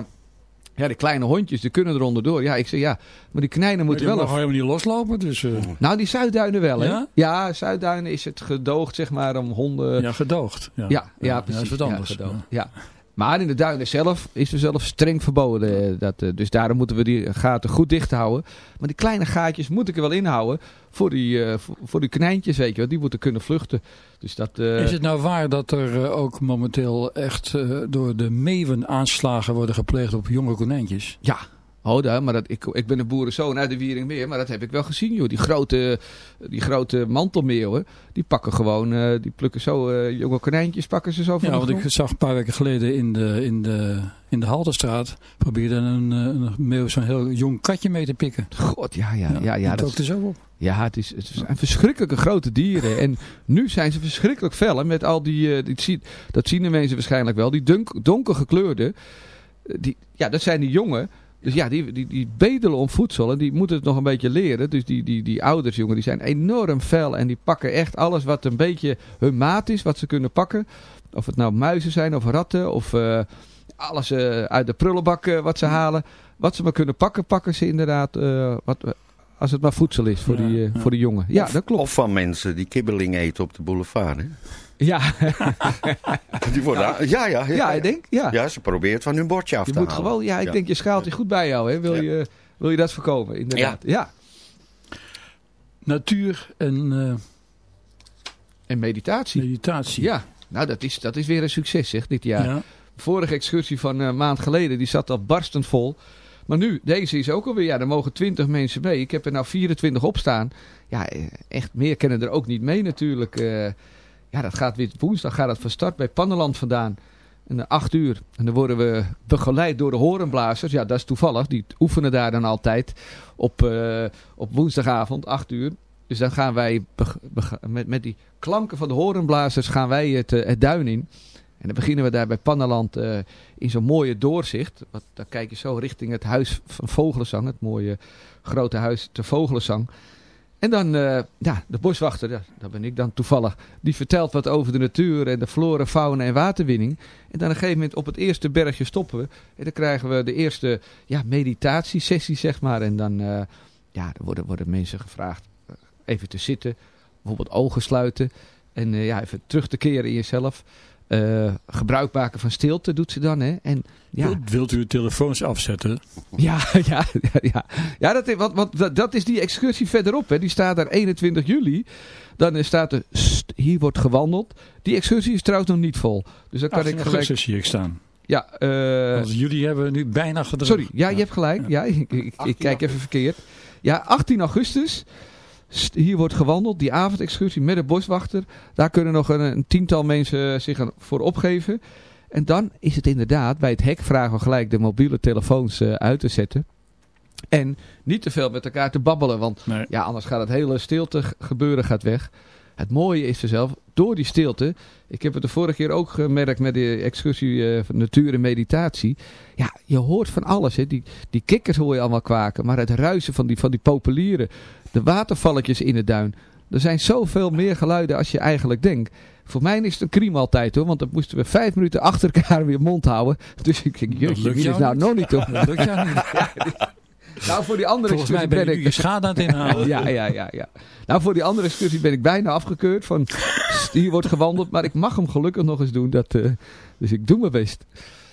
ja, die kleine hondjes, die kunnen er onderdoor. Ja, ik zeg ja, maar die konijnen Maar moeten die wel... mag helemaal niet loslopen, dus... eh, Nou, die Zuidduinen wel, hè? Ja? Ja, Zuidduinen is het gedoogd, zeg maar, om honden... ja, gedoogd. Ja, Ja, ja, dat precies. is wat anders. Ja, gedoogd. Ja. Maar in de duinen zelf is er zelf streng verboden. eh, Dat, eh, dus daarom moeten we die gaten goed dicht houden. Maar die kleine gaatjes moet ik er wel inhouden voor die, eh, voor, die konijntjes, weet je wel. Die moeten kunnen vluchten. Dus dat... Is het nou waar dat er ook momenteel echt door de meeuwen aanslagen worden gepleegd op jonge konijntjes? Ja. Oh, daar, maar dat, ik, ik ben een boerenzoon uit de Wieringmeer, maar dat heb ik wel gezien, joh. Die grote, die grote mantelmeeuwen, die pakken gewoon, eh, die plukken zo, eh, jonge konijntjes pakken ze zo van Ja, want ik zag een paar weken geleden in de, in de, in de Halterstraat probeerde een, eh, een meeuw zo'n heel jong katje mee te pikken. God, ja, ja, ja. ja, dat dat, er zo op. Ja, het, is, het zijn verschrikkelijke grote dieren. En nu zijn ze verschrikkelijk fel. Met al die, die, zie- dat zien de mensen waarschijnlijk wel. Die donker gekleurde. Die, ja, dat zijn die jongen. Dus ja, die, die, die bedelen om voedsel en die moeten het nog een beetje leren. Dus die, die, die ouders, jongen, die zijn enorm fel en die pakken echt alles wat een beetje hun maat is, wat ze kunnen pakken. Of het nou muizen zijn of ratten of eh, alles eh, uit de prullenbak eh, wat ze halen. Wat ze maar kunnen pakken, pakken ze inderdaad. eh, wat, als het maar voedsel is voor, Ja, die, eh, ja. voor die jongen. Ja, of, dat klopt. Of van mensen die kibbeling eten op de boulevard. Hè? Ja. Die worden, ja. Ja, ja, Ja, ik denk, ja. Ja, ze proberen het van hun bordje af Je te moet halen. gewoon, ja, ik denk je schaalt je goed bij jou, hè. Wil, je, wil je dat voorkomen, inderdaad. Ja. Natuur en... eh, en meditatie. Meditatie. Ja, nou dat is, dat is weer een succes zeg, dit jaar. Ja. Vorige excursie van een maand geleden, die zat al barstend vol. Maar nu, deze is ook alweer, ja, er mogen 20 mensen mee. Ik heb er nou 24 op staan. Ja, eh, echt meer kennen er ook niet mee natuurlijk. Eh, ja, dat gaat weer woensdag gaat het van start bij Pannenland vandaan. En 8 uur. En dan worden we begeleid door de horenblazers. Ja, dat is toevallig. Die oefenen daar dan altijd op, eh, op woensdagavond, 8 uur. Dus dan gaan wij met, met die klanken van de horenblazers gaan wij het, eh, het duin in. En dan beginnen we daar bij Panneland eh, in zo'n mooie doorzicht. Want dan kijk je zo richting het huis van Vogelenzang. Het mooie grote huis te Vogelenzang. En dan, eh, ja, de boswachter, dat ben ik dan toevallig. Die vertelt wat over de natuur en de flora, fauna en waterwinning. En dan op een gegeven moment op het eerste bergje stoppen we. En dan krijgen we de eerste ja, meditatiesessie, zeg maar. En dan, eh, ja, worden, worden mensen gevraagd eh, even te zitten. Bijvoorbeeld ogen sluiten. En ja, even terug te keren in jezelf. Eh, gebruik maken van stilte doet ze dan. Hè? En, ja, Wilt, wilt u de telefoons afzetten? ja, ja, ja, ja. ja dat, is, want, want dat- is die excursie verderop. Hè. Die staat daar 21 juli. Dan staat er, "Sst, hier wordt gewandeld. Die excursie is trouwens nog niet vol. Dus dan kan 18 ik gelijk... zie ik staan. Ja, eh, Want jullie hebben nu bijna gedrukt. Sorry, ja, je hebt gelijk. Ja, ik, ik, ik kijk even verkeerd. Ja, 18 augustus. Hier wordt gewandeld, die avondexcursie met de boswachter. Daar kunnen nog een, een tiental mensen zich aan- voor opgeven. En dan is het inderdaad, bij het hek vragen we gelijk de mobiele telefoons eh, uit te zetten. En niet te veel met elkaar te babbelen, want ja, anders gaat het hele stilte gebeuren gaat weg. Het mooie is er zelf, door die stilte, ik heb het de vorige keer ook gemerkt met de excursie eh, van natuur en meditatie. Ja, je hoort van alles. Hè. Die, die kikkers hoor je allemaal kwaken, maar het ruisen van die, van die populieren, de watervalletjes in de duin. Er zijn zoveel meer geluiden als je eigenlijk denkt. Voor mij is het een crime altijd hoor, want dan moesten we vijf minuten achter elkaar weer mond houden. Dus ik denk, jeetje, wie is nou nog niet hoor. Dat lukt jou niet. Nou, voor die andere Volgens mij ben je nu je schade aan het inhalen. ja, ja, ja, ja. Nou, voor die andere excursie ben ik bijna afgekeurd. Van, "Sst, hier wordt gewandeld, maar ik mag hem gelukkig nog eens doen. Dat, eh, dus ik doe mijn best.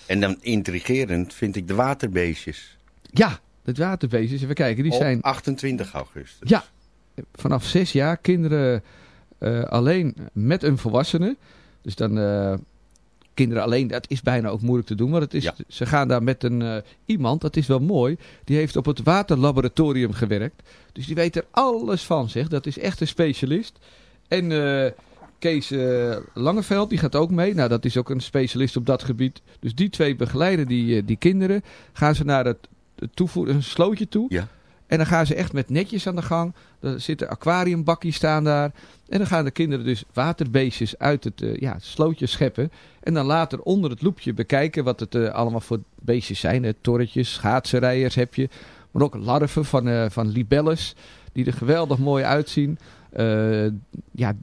En dan intrigerend vind ik de waterbeestjes. Ja, het waterbeestjes, even kijken, die Op zijn 28 augustus. ja, vanaf zes jaar kinderen eh, alleen met een volwassene. Dus dan eh, kinderen alleen, dat is bijna ook moeilijk te doen. Maar het is, ze gaan daar met een eh, iemand, dat is wel mooi. Die heeft op het waterlaboratorium gewerkt. Dus die weet er alles van, zeg. Dat is echt een specialist. En eh, Kees eh, Langeveld, die gaat ook mee. Nou, dat is ook een specialist op dat gebied. Dus die twee begeleiden die, die kinderen. Gaan ze naar het, het toevoer, een slootje toe. Ja. En dan gaan ze echt met netjes aan de gang. Er zitten aquariumbakjes staan daar. En dan gaan de kinderen dus waterbeestjes uit het eh, ja, slootje scheppen. En dan later onder het loepje bekijken wat het eh, allemaal voor beestjes zijn. Hè. Torretjes, schaatsenrijers heb je. Maar ook larven van, eh, van libelles. Die er geweldig mooi uitzien. Ja,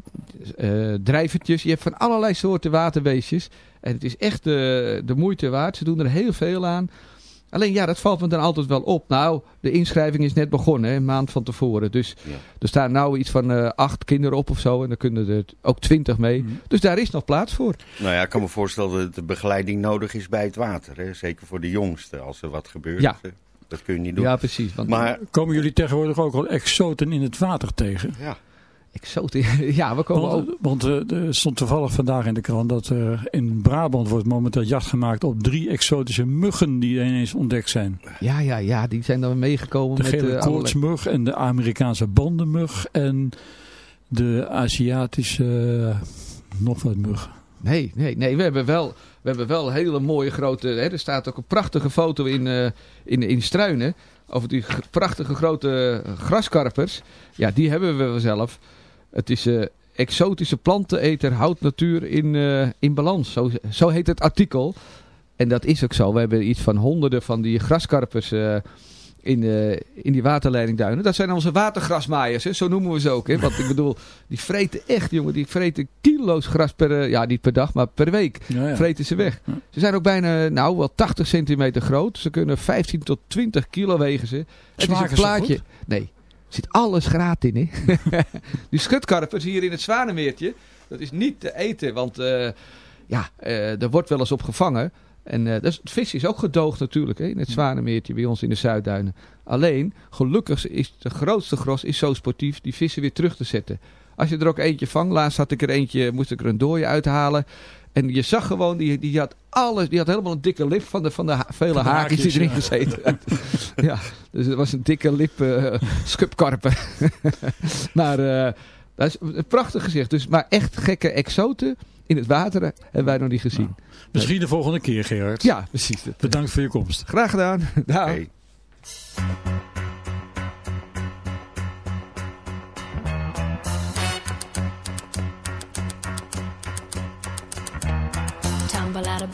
drijvertjes. Je hebt van allerlei soorten waterbeestjes. En het is echt de moeite waard. Ze doen er heel veel aan. Alleen ja, dat valt me dan altijd wel op. Nou, de inschrijving is net begonnen, hè, een maand van tevoren. Dus er staan nou iets van eh, acht kinderen op of zo. En dan kunnen er ook twintig mee. Dus daar is nog plaats voor. Nou ja, ik kan me voorstellen dat de begeleiding nodig is bij het water. Hè? Zeker voor de jongsten, als er wat gebeurt. Ja. Dat kun je niet doen. Ja, precies. Want Maar Komen jullie tegenwoordig ook al exoten in het water tegen? Ja. Exoten, ja, we komen want, ook... Want eh, er stond toevallig vandaag in de krant dat er in Brabant wordt momenteel jacht gemaakt op drie exotische muggen die ineens ontdekt zijn. Ja, ja, ja, die zijn dan meegekomen De met... gele eh, koortsmug en de Amerikaanse bandenmug en de Aziatische eh, nog wat mug. Nee, nee, nee. We hebben wel, we hebben wel hele mooie grote... Hè, er staat ook een prachtige foto in, in, in Struinen. Over die prachtige grote graskarpers. Ja, die hebben we wel zelf. Het is eh, exotische planteneter houdt natuur in, eh, in balans. Zo, zo heet het artikel. En dat is ook zo. We hebben iets van honderden van die graskarpers eh, in, eh, in die waterleidingduinen. Dat zijn onze watergrasmaaiers, hè? zo noemen we ze ook. Hè? Want ik bedoel, die vreten echt, jongen. Die vreten kilo's gras per, ja niet per dag, maar per week. Ja, ja. Vreten ze weg. Ze zijn ook bijna, nou wel 80 centimeter groot. Ze kunnen 15 tot 20 kilo wegen ze. Het is een plaatje. Nee, zit alles graat in. Hè? die schutkarpers hier in het Zwanemeertje, dat is niet te eten. Want eh, ja, eh, er wordt wel eens op gevangen. En het vis is ook gedoogd natuurlijk hè, in het Zwanemeertje bij ons in de Zuidduinen. Alleen, gelukkig is de grootste gros is zo sportief die vissen weer terug te zetten. Als je er ook eentje vangt, laatst had ik er eentje, moest ik er een dooie uithalen. En je zag gewoon, die, die had alles, die had helemaal een dikke lip van de, van de ha- vele haakjes die erin ja. gezeten. ja, dus het was een dikke lip eh schubkarper. maar eh, dat is een prachtig gezicht. Dus, maar echt gekke exoten in het water hebben wij nog niet gezien. Misschien de volgende keer, Gerard. Ja, precies. Bedankt voor je komst. Graag gedaan. Dag. Tumble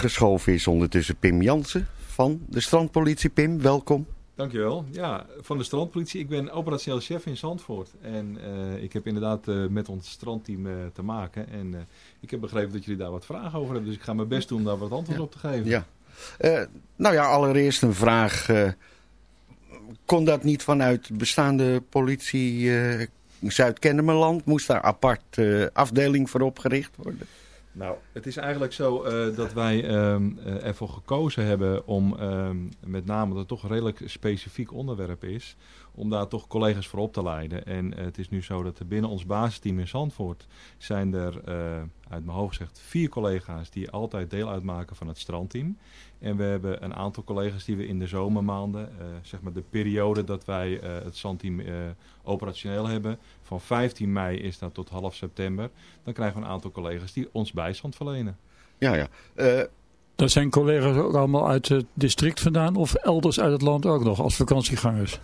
Aangeschoven is ondertussen Pim Jansen van de strandpolitie. Pim, welkom. Dankjewel. Ja, van de strandpolitie. Ik ben operationeel chef in Zandvoort. En eh, ik heb inderdaad eh, met ons strandteam eh, te maken. En ik heb begrepen dat jullie daar wat vragen over hebben. Dus ik ga mijn best doen om daar wat antwoord op te geven. Ja. Nou ja, allereerst een vraag. kon dat niet vanuit bestaande politie Zuid-Kennemerland? Moest daar apart afdeling voor opgericht worden? Nou, het is eigenlijk zo eh, dat wij ehm, eh, ervoor gekozen hebben om, ehm, met name dat het toch een redelijk specifiek onderwerp is, om daar toch collega's voor op te leiden. En eh, het is nu zo dat er binnen ons basisteam in Zandvoort zijn er, uit mijn hoofd gezegd, vier collega's die altijd deel uitmaken van het strandteam. En we hebben een aantal collega's die we in de zomermaanden, eh, zeg maar de periode dat wij eh, het strandteam eh, operationeel hebben, van 15 mei is dat tot half september, dan krijgen we een aantal collega's die ons bijstand verlenen. Ja, ja. Eh, Dat zijn collega's ook allemaal uit het district vandaan of elders uit het land ook nog als vakantiegangers?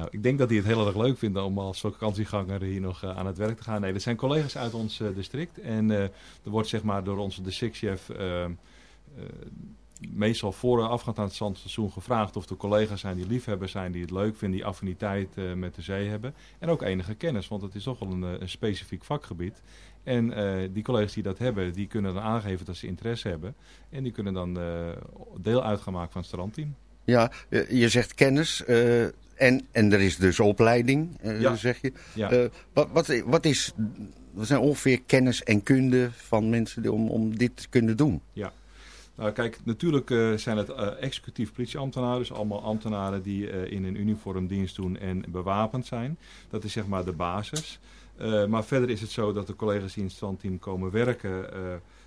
Nou, ik denk dat die het heel erg leuk vinden om als vakantieganger hier nog eh, aan het werk te gaan. Nee, dat zijn collega's uit ons eh, district. En eh, er wordt zeg maar door onze districtchef eh, eh, meestal voorafgaand aan het zandstation gevraagd of er collega's zijn die liefhebbers zijn, die het leuk vinden, die affiniteit met de zee hebben. En ook enige kennis, want het is toch wel een, specifiek vakgebied. En die collega's die dat hebben, die kunnen dan aangeven dat ze interesse hebben. En die kunnen dan deel uit gaan maken van het strandteam. Ja, eh, je zegt kennis eh, en, en er is dus opleiding, eh, Ja. zeg je. Ja. Wat, wat, wat is, wat zijn ongeveer kennis en kunde van mensen die, om, om dit te kunnen doen? Ja. Nou, kijk, natuurlijk zijn het executief politieambtenaren, dus allemaal ambtenaren die in een uniform dienst doen en bewapend zijn. Dat is zeg maar de basis. Maar verder is het zo dat de collega's die in het strandteam komen werken.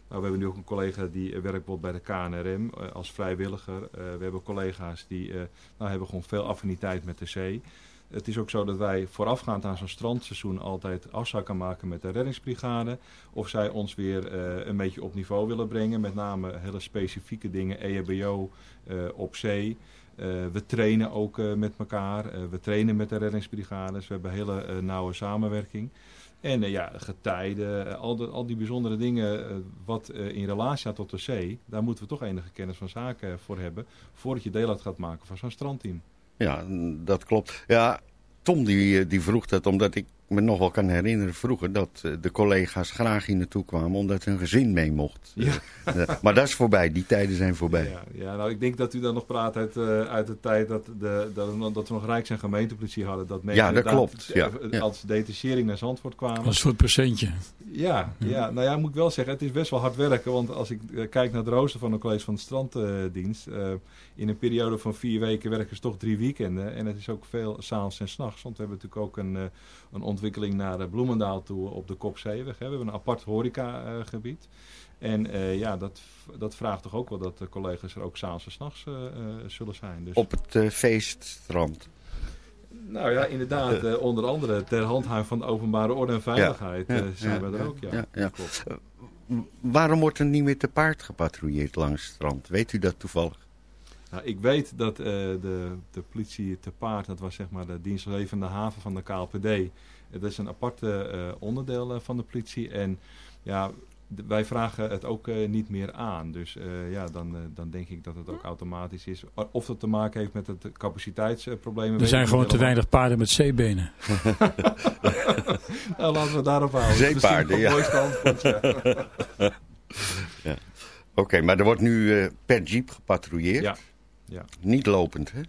Nou, we hebben nu ook een collega die eh, werkt bij de KNRM eh, als vrijwilliger. Eh, we hebben collega's die nou, hebben gewoon veel affiniteit met de zee. Het is ook zo dat wij voorafgaand aan zo'n strandseizoen altijd afspraken maken met de reddingsbrigade. Of zij ons weer een beetje op niveau willen brengen. Met name hele specifieke dingen, E EHBO eh, op zee. We trainen ook met elkaar. We trainen met de reddingsbrigades. We hebben hele nauwe samenwerking. En eh, ja, getijden, eh, al, al die bijzondere dingen eh, wat in relatie staat tot de zee. Daar moeten we toch enige kennis van zaken voor hebben. Voordat je deel uit gaat maken van zo'n strandteam. Ja, dat klopt. Ja, Tom die, die vroeg dat omdat ik me nog wel kan herinneren vroeger... dat eh, de collega's graag hier naartoe kwamen omdat hun gezin mee mocht. Ja. Eh, eh, maar dat is voorbij, die tijden zijn voorbij. Ja, ja, nou ik denk dat u dan nog praat uit, eh, uit de tijd dat, de, dat, dat we nog Rijks- en gemeentepolitie hadden. Dat mensen Ja, dat klopt, ja, ja. Als detachering naar Zandvoort kwamen. Als een soort procentje. Ja, ja, nou ja, moet ik wel zeggen, het is best wel hard werken. Want als ik kijk naar het rooster van een college van de stranddienst. eh, in een periode van vier weken werken ze toch drie weekenden. En het is ook veel s'avonds en s'nachts. Want we hebben natuurlijk ook een, eh, een ontwikkeling naar eh, Bloemendaal toe op de Kopzeeweg. hè. We hebben een apart horecagebied. en eh, ja, dat, dat vraagt toch ook wel dat de collega's er ook s'avonds en s'nachts eh, eh, zullen zijn. Dus... Op het eh, feeststrand. Nou ja, inderdaad. eh, onder andere ter handhaving van de openbare orde en veiligheid Ja, eh, ja, zijn ja, we er ook. Ja, ja, ja. Klopt. Eh, waarom wordt er niet meer te paard gepatrouilleerd langs het strand? Weet u dat toevallig? Nou, ik weet dat eh, de, de politie te paard, dat was zeg maar de dienstlevende haven van de KLPD. Dat is een aparte eh, onderdeel eh, van de politie. En ja, wij vragen het ook eh, niet meer aan. Dus eh, ja, dan, dan denk ik dat het ook automatisch is. Of dat te maken heeft met het capaciteitsprobleem. Er zijn gewoon te weinig paarden met zeebenen. nou, laten we het daarop houden. Zeepaarden, ja. Oké, maar er wordt nu eh, per jeep gepatrouilleerd? Ja. ja. Niet lopend, hè?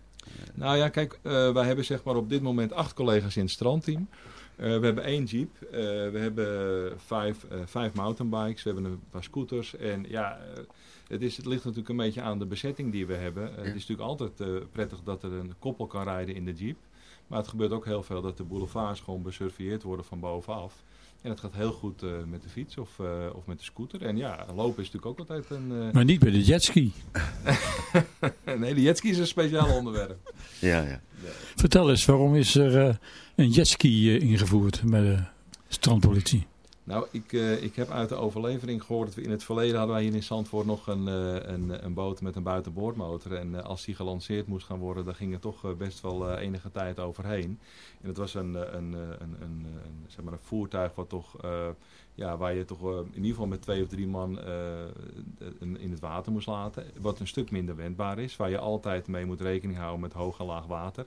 Nou ja, kijk, eh, wij hebben zeg maar op dit moment acht collega's in het strandteam. Eh, we hebben één jeep, eh, we hebben vijf, eh, vijf mountainbikes, we hebben een paar scooters. En ja, eh, het, is, het ligt natuurlijk een beetje aan de bezetting die we hebben. Het is natuurlijk altijd eh, prettig dat er een koppel kan rijden in de jeep. Maar het gebeurt ook heel veel dat de boulevards gewoon besurveilleerd worden van bovenaf. En het gaat heel goed eh, met de fiets of, eh, of met de scooter. En ja, lopen is natuurlijk ook altijd een... eh, Maar niet bij de jetski. nee, de jetski is een speciaal onderwerp. Ja, ja. Vertel eens, waarom is er eh, een jetski eh, ingevoerd bij de strandpolitie? Nou, ik, eh, ik heb uit de overlevering gehoord dat we in het verleden hadden wij hier in Zandvoort nog een, eh, een, een boot met een buitenboordmotor. En als die gelanceerd moest gaan worden, dan ging er toch best wel enige tijd overheen. En het was een, een, een, een, zeg maar een voertuig wat toch, ja, waar je toch in ieder geval met twee of drie man in het water moest laten. Wat een stuk minder wendbaar is, waar je altijd mee moet rekening houden met hoog en laag water.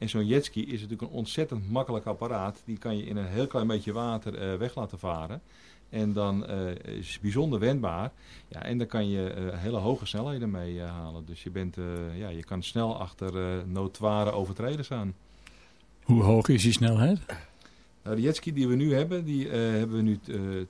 En zo'n jetski is natuurlijk een ontzettend makkelijk apparaat. Die kan je in een heel klein beetje water eh, weg laten varen. En dan eh, is het bijzonder wendbaar. Ja, en dan kan je eh, hele hoge snelheden mee halen. Dus je, bent, ja, je kan snel achter notoire overtreders aan. Hoe hoog is die snelheid? Nou, de jetski die we nu hebben, die hebben we nu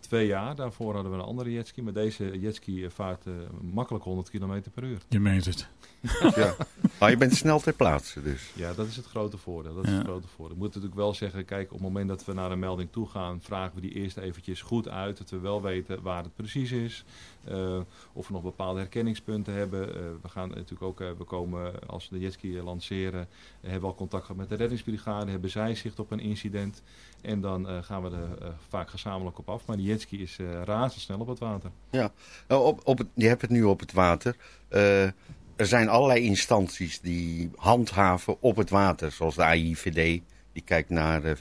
twee jaar. Daarvoor hadden we een andere jetski. Maar deze jetski vaart makkelijk 100 km per uur. Je meent het. ja. Maar je bent snel ter plaatse dus. Ja, dat is het grote voordeel. Dat is Ja. het grote voordeel. Ik moet natuurlijk wel zeggen, kijk, op het moment dat we naar een melding toe gaan, vragen we die eerst eventjes goed uit. Dat we wel weten waar het precies is. Eh, of we nog bepaalde herkenningspunten hebben. Eh, we gaan natuurlijk ook, eh, we komen als we de jetski lanceren, hebben we al contact gehad met de reddingsbrigade. Hebben zij zicht op een incident. En dan eh, gaan we er eh, vaak gezamenlijk op af. Maar die jetski is eh razendsnel op het water. Ja, Nou, op, op het, je hebt het nu op het water. Er zijn allerlei instanties die handhaven op het water. Zoals de AIVD, die kijkt naar eh,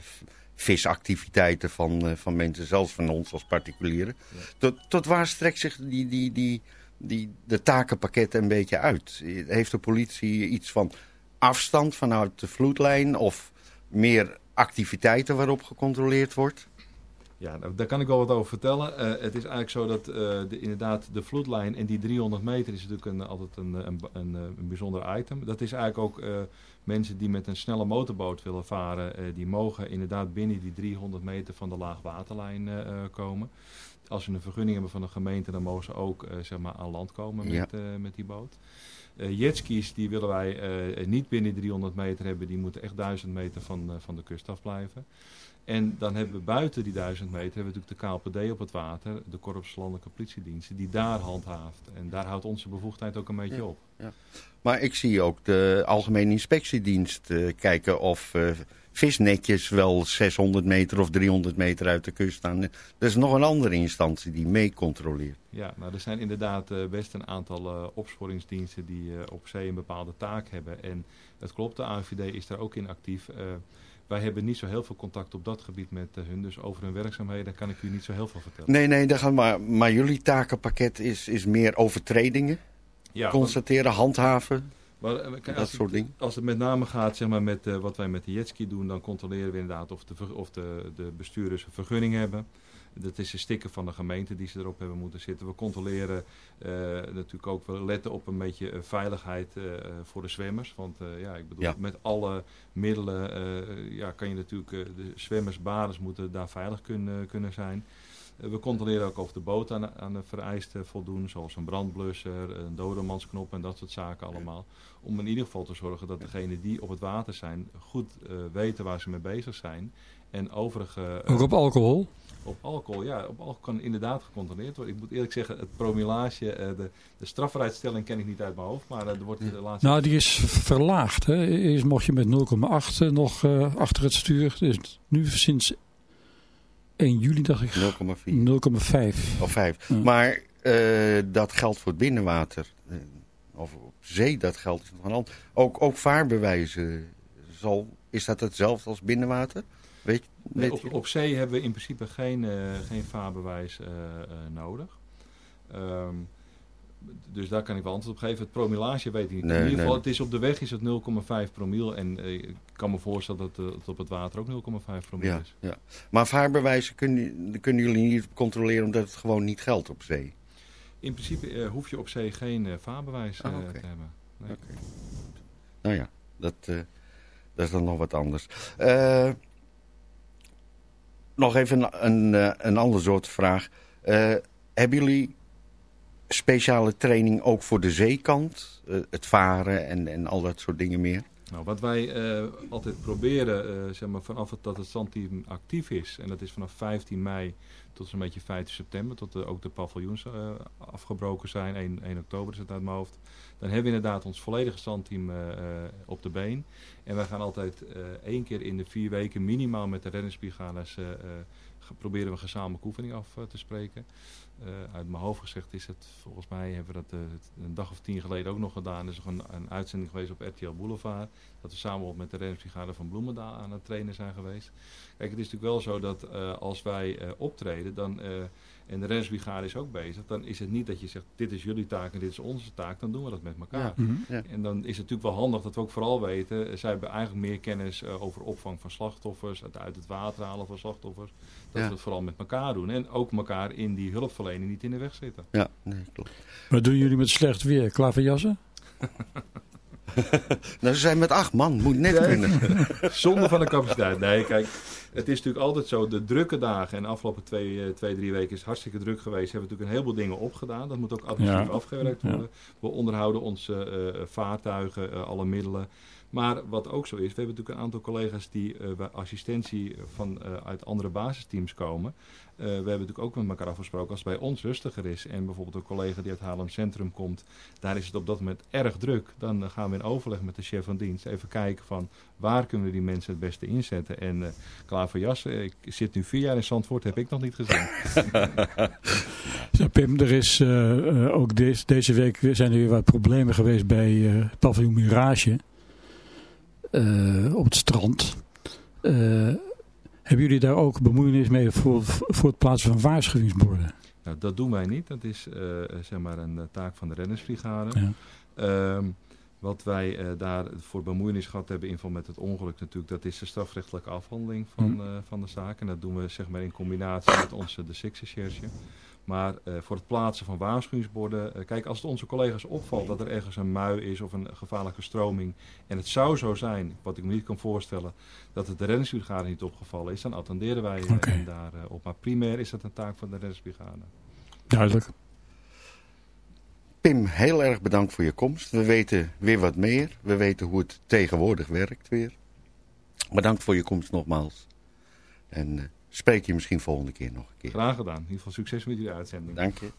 visactiviteiten van, eh, van mensen, zelfs van ons als particulieren. Tot, tot waar strekt zich die, die, die, die, de takenpakketten een beetje uit? Heeft de politie iets van afstand vanuit de vloedlijn of meer activiteiten waarop gecontroleerd wordt? Ja, nou, daar kan ik wel wat over vertellen. Eh, het is eigenlijk zo dat eh, de, inderdaad de vloedlijn en die 300 meter is natuurlijk een, altijd een, een, een, een bijzonder item. Dat is eigenlijk ook eh, mensen die met een snelle motorboot willen varen, eh, die mogen inderdaad binnen die 300 meter van de laagwaterlijn eh, eh, komen. Als ze een vergunning hebben van de gemeente, dan mogen ze ook eh, zeg maar aan land komen met, Ja. eh, met die boot. Eh jetskis die willen wij eh, niet binnen 300 meter hebben, die moeten echt 1000 meter van, eh, van de kust af blijven. En dan hebben we buiten die 1000 meter hebben we natuurlijk de KLPD op het water, de Korps Landelijke Politiediensten, die daar handhaaft. En daar houdt onze bevoegdheid ook een beetje Ja, op. ja. Maar ik zie ook de Algemene Inspectiedienst eh, kijken of eh, visnetjes wel 600 meter of 300 meter uit de kust staan. Er is nog een andere instantie die mee controleert. Ja, nou er zijn inderdaad eh, best een aantal opsporingsdiensten die op zee een bepaalde taak hebben. En het klopt, de ANVD is daar ook in actief. Wij hebben niet zo heel veel contact op dat gebied met eh, hun, dus over hun werkzaamheden kan ik u niet zo heel veel vertellen. Nee, nee, gaat maar, maar jullie takenpakket is, is meer overtredingen. Ja, constateren, handhaven. Maar, eh, kijk, dat soort dingen. Als het met name gaat zeg maar, met eh, wat wij met de jetski doen, dan controleren we inderdaad of de, of de, de bestuurders een vergunning hebben. Dat is een sticker van de gemeente die ze erop hebben moeten zitten. We controleren eh, natuurlijk ook, we letten op een beetje eh, veiligheid eh, voor de zwemmers. Want eh, ja, ik bedoel, Ja. met alle middelen eh, ja, kan je natuurlijk, de zwemmers, baders moeten daar veilig kunnen, kunnen zijn. We controleren ook of de boot aan, aan de vereisten voldoen, zoals een brandblusser, een dodemansknop en dat soort zaken allemaal. Om in ieder geval te zorgen dat degenen die op het water zijn goed eh, weten waar ze mee bezig zijn. En overige... Ook op alcohol? Op alcohol, ja. Op alcohol kan inderdaad gecontroleerd worden. Ik moet eerlijk zeggen, het promillage, eh, de, de ken ik niet uit mijn hoofd, maar eh, er wordt de laatste... Nou, die is verlaagd. Hè. Eerst mocht je met 0,8 nog eh, achter het stuur. Dus nu sinds 1 juli dacht ik 0,5. Of 5. Maar eh, dat geldt voor het binnenwater. Eh, of op zee, dat geldt is nog een ander. Ook, ook vaarbewijzen. Zal, is dat hetzelfde als binnenwater? Weet, Nee, weet op, op zee hebben we in principe geen, eh, geen vaarbewijs eh, eh, nodig. Ehm, dus daar kan ik wel antwoord op geven. Het promillage weet ik niet. Nee, in ieder geval, nee. het is op de weg is het 0,5 promiel. En eh, ik kan me voorstellen dat het op het water ook 0,5 promiel Ja, is. ja. Maar vaarbewijzen kunnen, kunnen jullie niet controleren omdat het gewoon niet geldt op zee? In principe eh, hoef je op zee geen eh, vaarbewijs Ah, te hebben. Nee. Nou ja, dat, dat is dan nog wat anders. Eh, nog even een, een, eh, een ander soort vraag. Eh, hebben jullie speciale training ook voor de zeekant? Eh, het varen en, en al dat soort dingen meer? Nou, wat wij altijd proberen, zeg maar, vanaf het, dat het zandteam actief is, en dat is vanaf 15 mei tot zo'n beetje 15 september, tot ook de paviljoens eh, afgebroken zijn, 1, 1 oktober is het uit mijn hoofd, dan hebben we inderdaad ons volledige zandteam eh, eh, op de been. En wij gaan altijd één keer in de vier weken minimaal met de reddingsbrigades proberen we gezamenlijke oefening af te spreken. Eh, uit mijn hoofd gezegd is het, volgens mij hebben we dat eh, een dag of tien geleden ook nog gedaan. Er is nog een, een uitzending geweest op RTL Boulevard. Dat we samen op met de reddingsbrigade van Bloemendaal aan het trainen zijn geweest. Kijk, het is natuurlijk wel zo dat eh, als wij optreden dan, en de reddingsbrigade is ook bezig, dan is het niet dat je zegt dit is jullie taak en dit is onze taak. Dan doen we dat met elkaar. Ja. Mhm. Ja. En dan is het natuurlijk wel handig dat we ook vooral weten, eh, zij hebben eigenlijk meer kennis eh, over opvang van slachtoffers, het uit het water halen van slachtoffers. Dat Ja. we het vooral met elkaar doen. En ook elkaar in die hulpverlening niet in de weg zitten. Ja, nee, klopt. Wat doen jullie met slecht weer? Klaverjassen? nou, ze zijn met acht man, moet net kunnen. Zonder van de capaciteit. Nee, kijk, het is natuurlijk altijd zo. De drukke dagen en de afgelopen twee, eh, twee drie weken is hartstikke druk geweest. Hebben we natuurlijk een heleboel dingen opgedaan. Dat moet ook administratief Ja. afgewerkt Ja. worden. We onderhouden onze eh, vaartuigen, eh, alle middelen. Maar wat ook zo is, we hebben natuurlijk een aantal collega's die eh, bij assistentie van, eh, uit andere basisteams komen. Eh, we hebben natuurlijk ook met elkaar afgesproken als het bij ons rustiger is en bijvoorbeeld een collega die uit Haarlem Centrum komt, daar is het op dat moment erg druk. Dan eh, gaan we in overleg met de chef van dienst even kijken van waar kunnen we die mensen het beste inzetten. En eh, klaar daarvoor jassen. Ik zit nu vier jaar in Zandvoort, heb ik nog niet gezien. Pim, er is eh, eh, ook deze, deze week zijn er weer wat problemen geweest bij eh paviljoen Mirage eh, op het strand. Eh, hebben jullie daar ook bemoeienis mee voor, voor het plaatsen van waarschuwingsborden? Nou, dat doen wij niet. Dat is eh, zeg maar een eh, taak van de reddingsbrigade. Ja. Ehm, wat wij eh, daar voor bemoeienis gehad hebben in verband met het ongeluk natuurlijk, dat is de strafrechtelijke afhandeling van, Hm. eh, van de zaak. En dat doen we zeg maar in combinatie met onze de Six-recherche. Maar eh, voor het plaatsen van waarschuwingsborden, eh, kijk als het onze collega's opvalt dat er ergens een mui is of een gevaarlijke stroming. En het zou zo zijn, wat ik me niet kan voorstellen, dat het de reddingsbrigade niet opgevallen is, dan attenderen wij eh, hen daarop. Maar primair is dat een taak van de reddingsbrigade. Duidelijk. Pim, heel erg bedankt voor je komst. We weten weer wat meer. We weten hoe het tegenwoordig werkt weer. Bedankt voor je komst nogmaals. En eh, spreek je misschien volgende keer nog een keer. Graag gedaan. In ieder geval succes met jullie uitzending. Dank je.